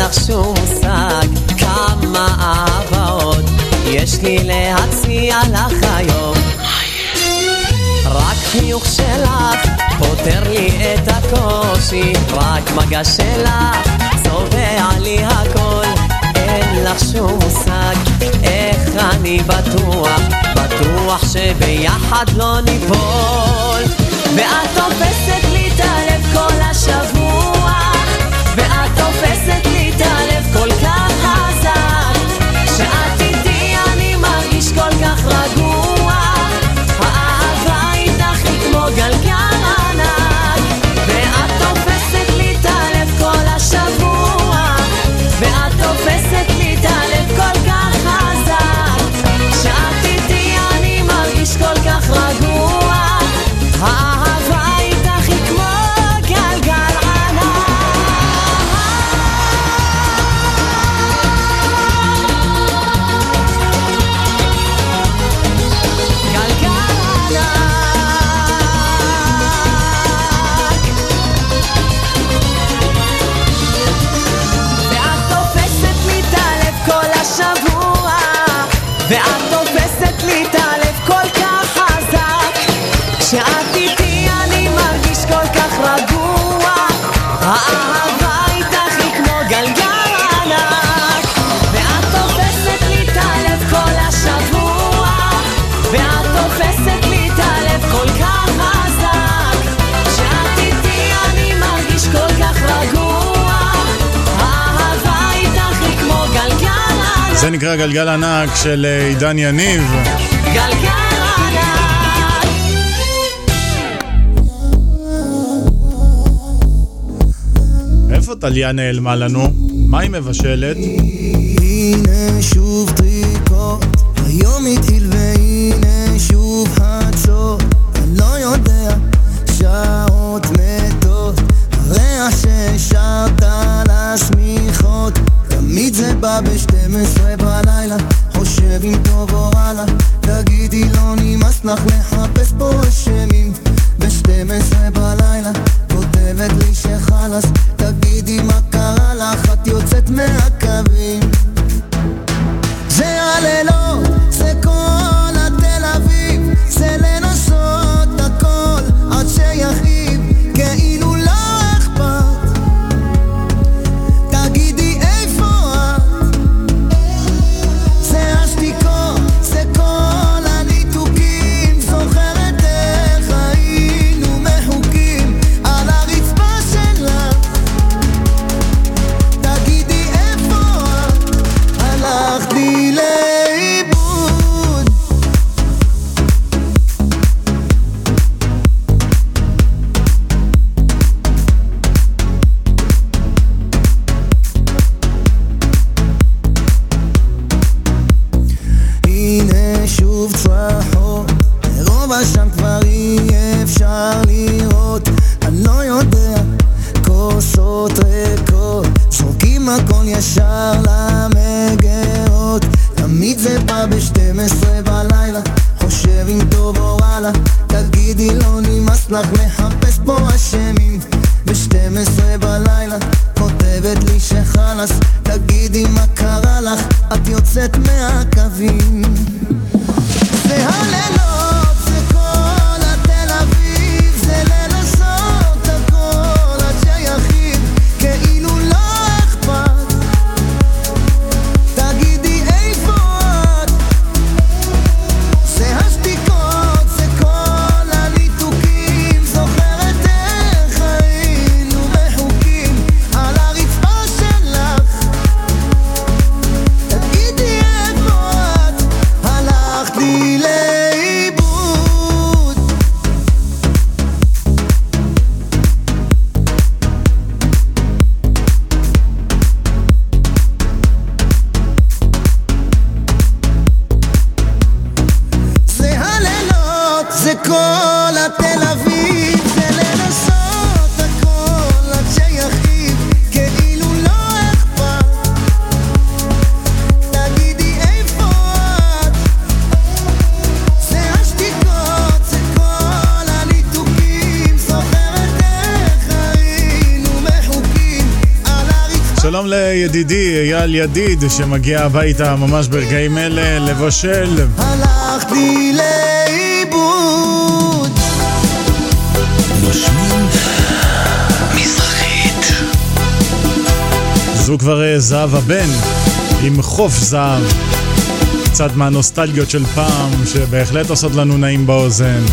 לך שום מושג כמה אהבה עוד יש לי להציע לך היום. רק חיוך שלך פותר לי את הקושי, רק מגע שלך צובע לי הכל. אין לך שום מושג איך אני בטוח, בטוח שביחד לא ניפול. ואת תופסת לי את הלב כל השבוע, ואת תופסת נקרא גלגל ענק של אה, עידן יניב. גלגל איפה טליה נעלמה לנו? מה היא מבשלת? הנה שוב אייל ידיד שמגיע הביתה ממש ברגעים אלה לבשל. הלכתי לאיבוד. מזרחית. זו כבר אה, זהב בן עם חוף זהב. קצת מהנוסטלגיות של פעם שבהחלט עושות לנו נעים באוזן.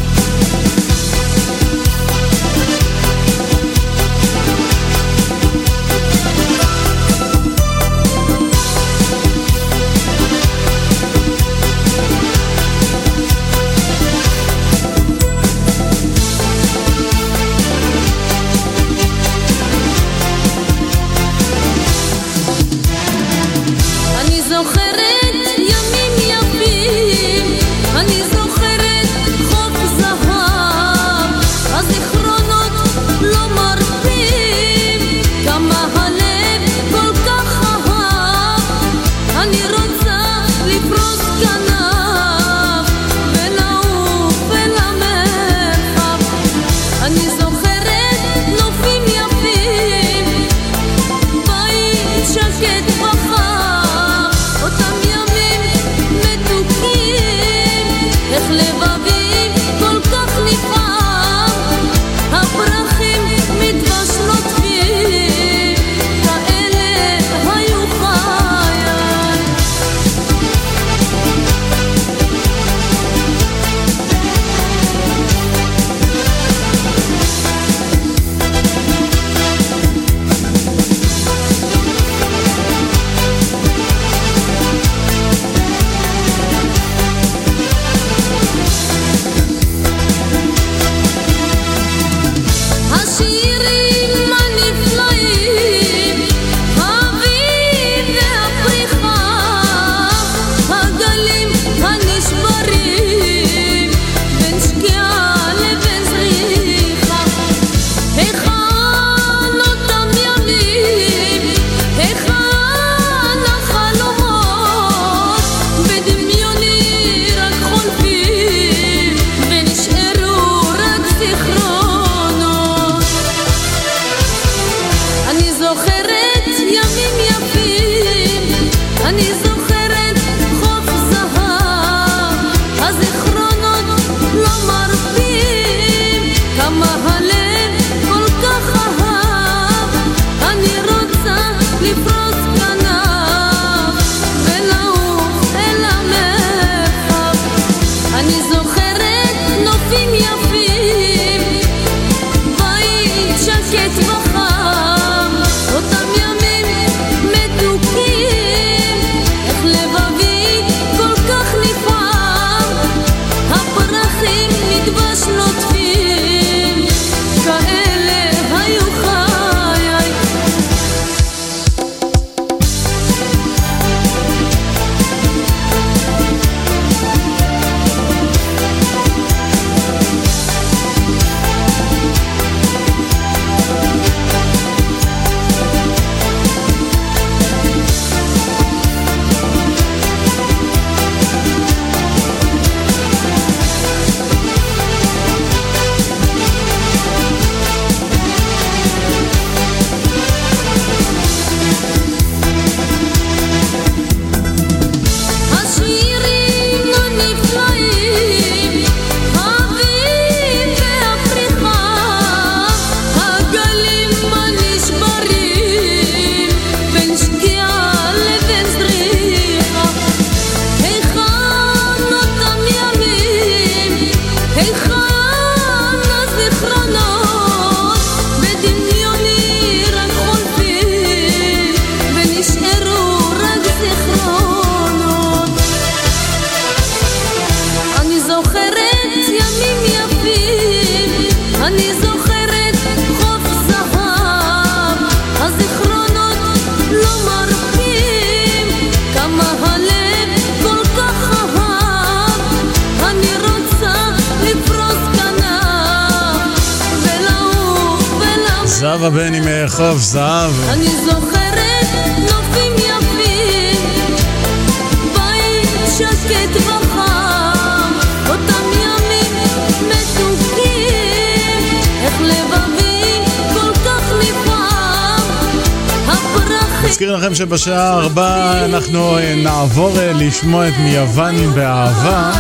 שבשעה ארבע אנחנו אה, נעבור אה, לשמוע את מיוון באהבה.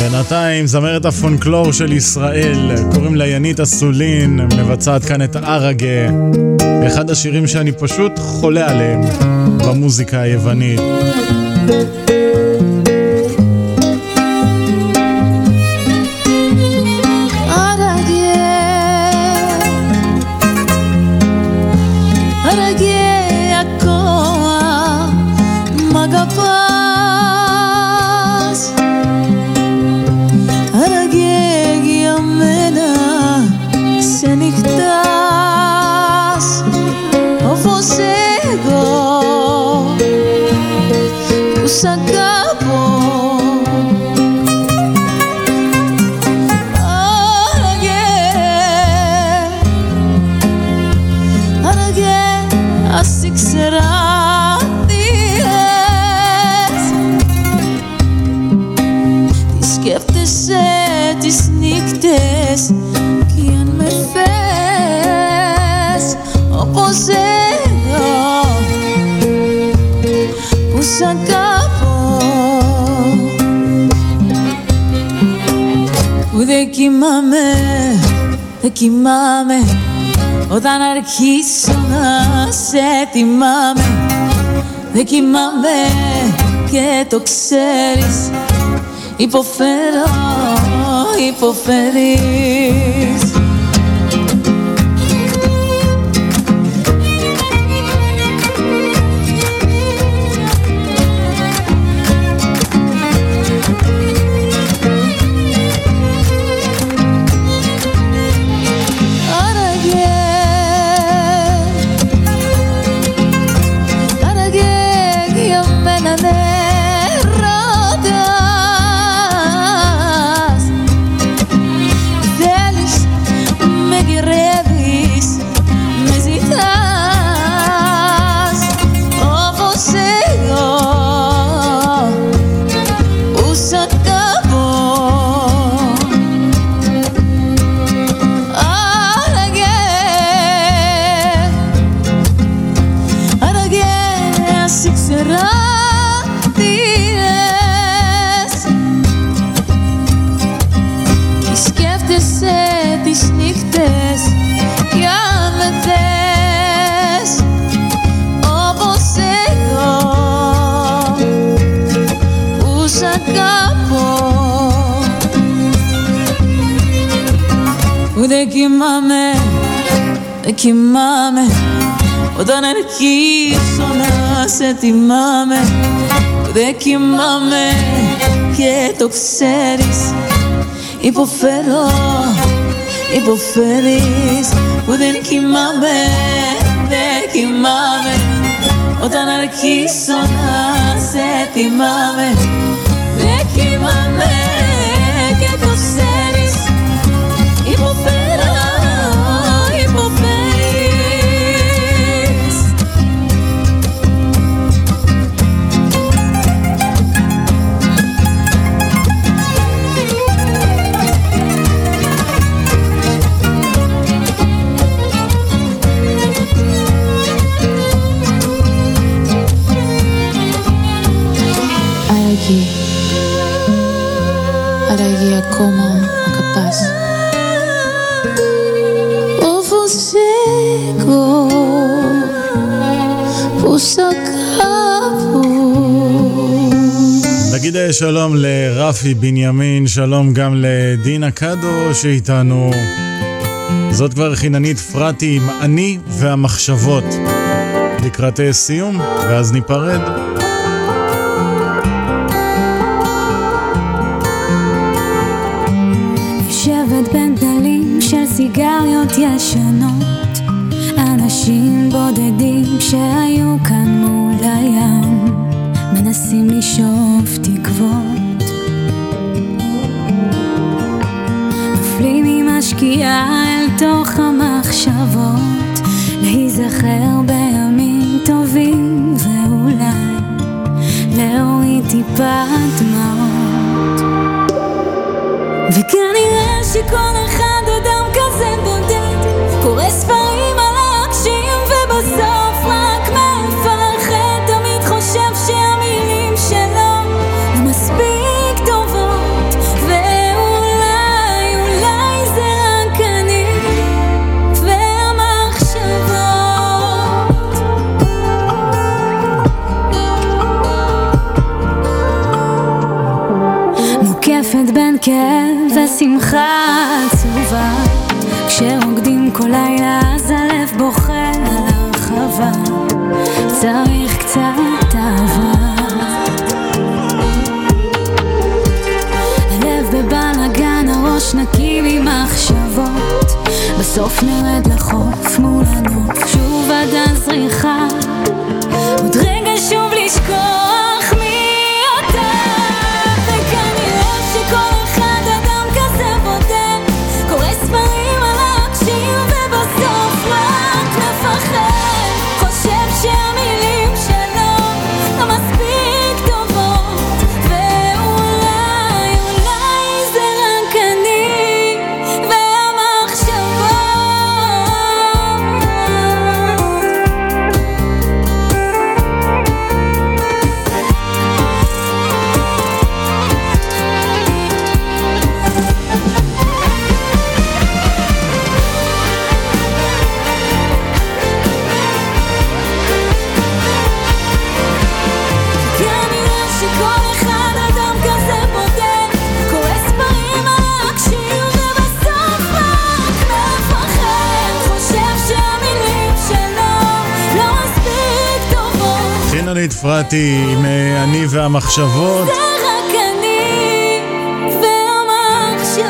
בינתיים זמרת הפונקלור של ישראל, קוראים לה ינית אסולין, מבצעת כאן את אראגה, אחד השירים שאני פשוט חולה עליהם במוזיקה היוונית. Κοιμάμαι. Όταν αρχίσω να σε θυμάμαι Δεν κοιμάμαι και το ξέρεις. Υποφέρω, υποφέρεις κοιμάμαι, δεν κοιμάμαι. Όταν αρχίσω να σε θυμάμαι που δεν κοιμάμαι και το ξέρεις. Υποφέρω, υποφέρεις που δεν κοιμάμαι, δεν κοιμάμαι. Όταν αρχίσω να σε θυμάμαι δεν κοιμάμαι como capaz. Ou você puxa נגיד אה, שלום לרפי בנימין, שלום גם לדינה קדו שאיתנו. זאת כבר חיננית פרטי עם אני והמחשבות. לקראת אה, סיום, ואז ניפרד. ישנות אנשים בודדים שהיו כאן מול הים מנסים לשאוף תקוות. נופלים עם השקיעה אל תוך המחשבות להיזכר בימים טובים ואולי להוריד טיפה דמעות. וכנראה שכל ושמחה עצובה כשרוקדים כל לילה אז הלב בוכה על הרחבה. צריך קצת אהבה. הלב בבלאגן, הראש נקי ממחשבות. בסוף נרד לחוף מול הנוף שוב עד הזריחה נתפרעתי עם אה, אני והמחשבות. זה רק אני והמחשבות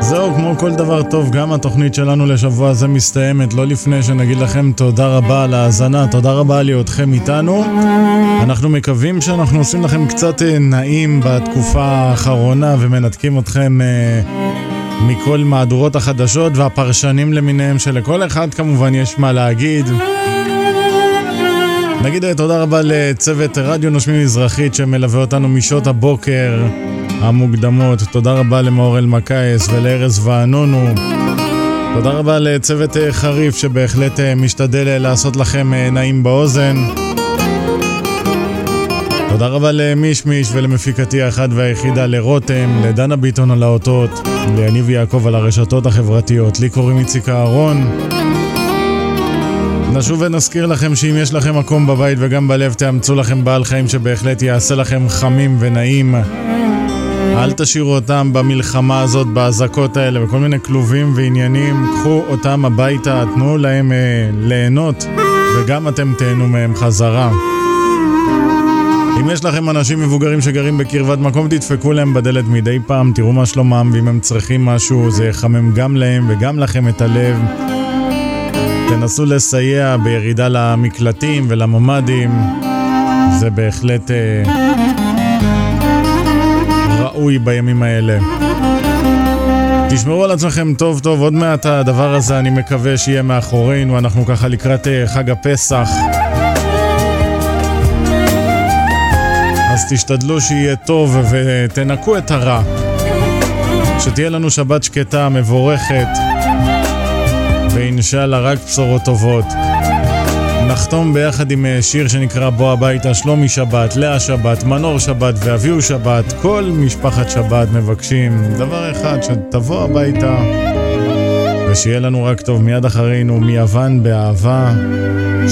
זהו, כמו כל דבר טוב, גם התוכנית שלנו לשבוע הזה מסתיימת, לא לפני שנגיד לכם תודה רבה על ההאזנה, תודה רבה על היותכם איתנו. אנחנו מקווים שאנחנו עושים לכם קצת אה, נעים בתקופה האחרונה ומנתקים אתכם אה, מכל מהדורות החדשות והפרשנים למיניהם, שלכל אחד כמובן יש מה להגיד. נגיד אה, תודה רבה לצוות רדיו נושמים מזרחית שמלווה אותנו משעות הבוקר המוקדמות. תודה רבה למאור אלמקייס ולארז וענונו. תודה רבה לצוות אה, חריף שבהחלט אה, משתדל לעשות לכם נעים באוזן. תודה רבה למישמיש ולמפיקתי האחת והיחידה לרותם, לדנה ביטון על האותות, ליניב יעקב על הרשתות החברתיות, לי קוראים איציק אהרון. נשוב ונזכיר לכם שאם יש לכם מקום בבית וגם בלב תאמצו לכם בעל חיים שבהחלט יעשה לכם חמים ונעים. אל תשאירו אותם במלחמה הזאת, באזעקות האלה, בכל מיני כלובים ועניינים. קחו אותם הביתה, תנו להם אה, ליהנות, וגם אתם תהנו מהם חזרה. אם יש לכם אנשים מבוגרים שגרים בקרבת מקום, תדפקו להם בדלת מדי פעם, תראו מה שלומם, ואם הם צריכים משהו, זה יחמם גם להם וגם לכם את הלב. תנסו לסייע בירידה למקלטים ולממ"דים, זה בהחלט אה, ראוי בימים האלה. תשמרו על עצמכם טוב טוב, עוד מעט הדבר הזה אני מקווה שיהיה מאחורינו, אנחנו ככה לקראת אה, חג הפסח. אז תשתדלו שיהיה טוב ותנקו את הרע. שתהיה לנו שבת שקטה, מבורכת, ואינשאללה רק בשורות טובות. נחתום ביחד עם אה, שיר שנקרא בוא הביתה, שלומי שבת, לאה שבת, מנור שבת ואביהו שבת, כל משפחת שבת מבקשים דבר אחד, שתבוא הביתה ושיהיה לנו רק טוב מיד אחרינו, מיוון באהבה,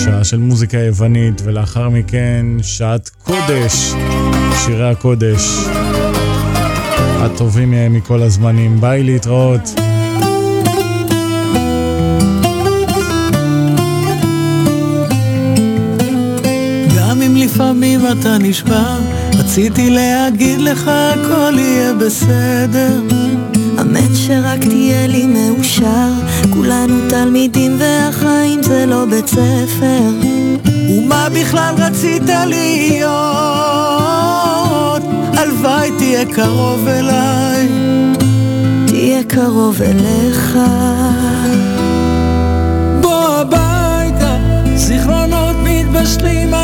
שעה של מוזיקה יוונית, ולאחר מכן שעת קודש, שירי הקודש, הטובים מכל הזמנים. ביי להתראות. לפעמים אתה נשבר, רציתי להגיד לך הכל יהיה בסדר. אמן שרק תהיה לי מאושר, כולנו תלמידים והחיים זה לא בית ספר. ומה בכלל רצית להיות? הלוואי תהיה קרוב אליי. תהיה קרוב אליך. זיכרונות מתבשלים על קיריים,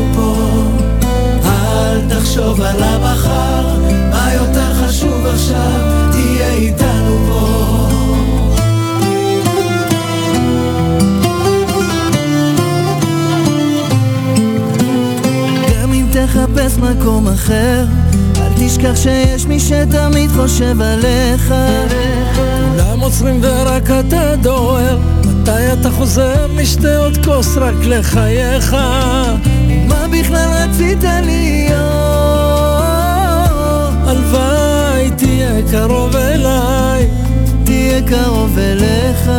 תחשוב על המחר, מה יותר חשוב עכשיו? תהיה איתנו פה. גם אם תחפש מקום אחר, אל תשכח שיש מי שתמיד חושב עליך. כולם עוצרים ורק אתה דוהר, מתי אתה חוזר? נשתה עוד כוס רק לחייך. מה בכלל רצית להיות? הלוואי תהיה קרוב אליי. תהיה קרוב אליך.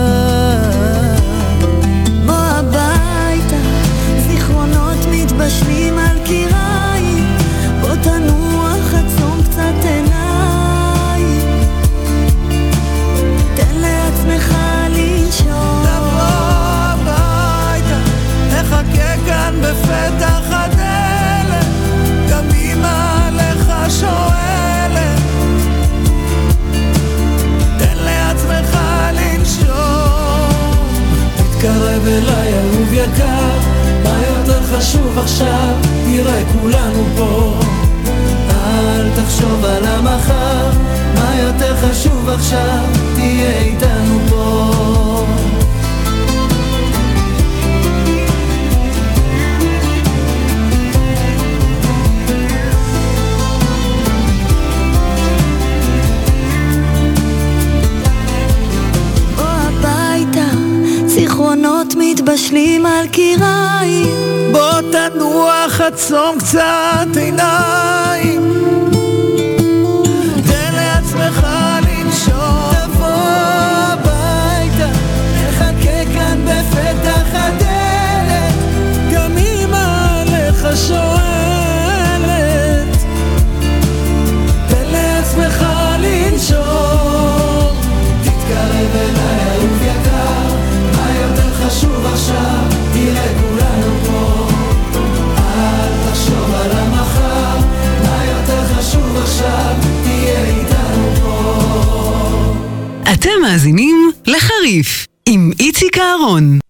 תתקרב אליי אהוב יקר, מה יותר חשוב עכשיו? תראה כולנו פה. אל תחשוב על המחר, מה יותר חשוב עכשיו? תהיה איתנו מתבשלים על קיריים. בוא תנוח עצום קצת עיניים. מאזינים לחריף עם איציק אהרון.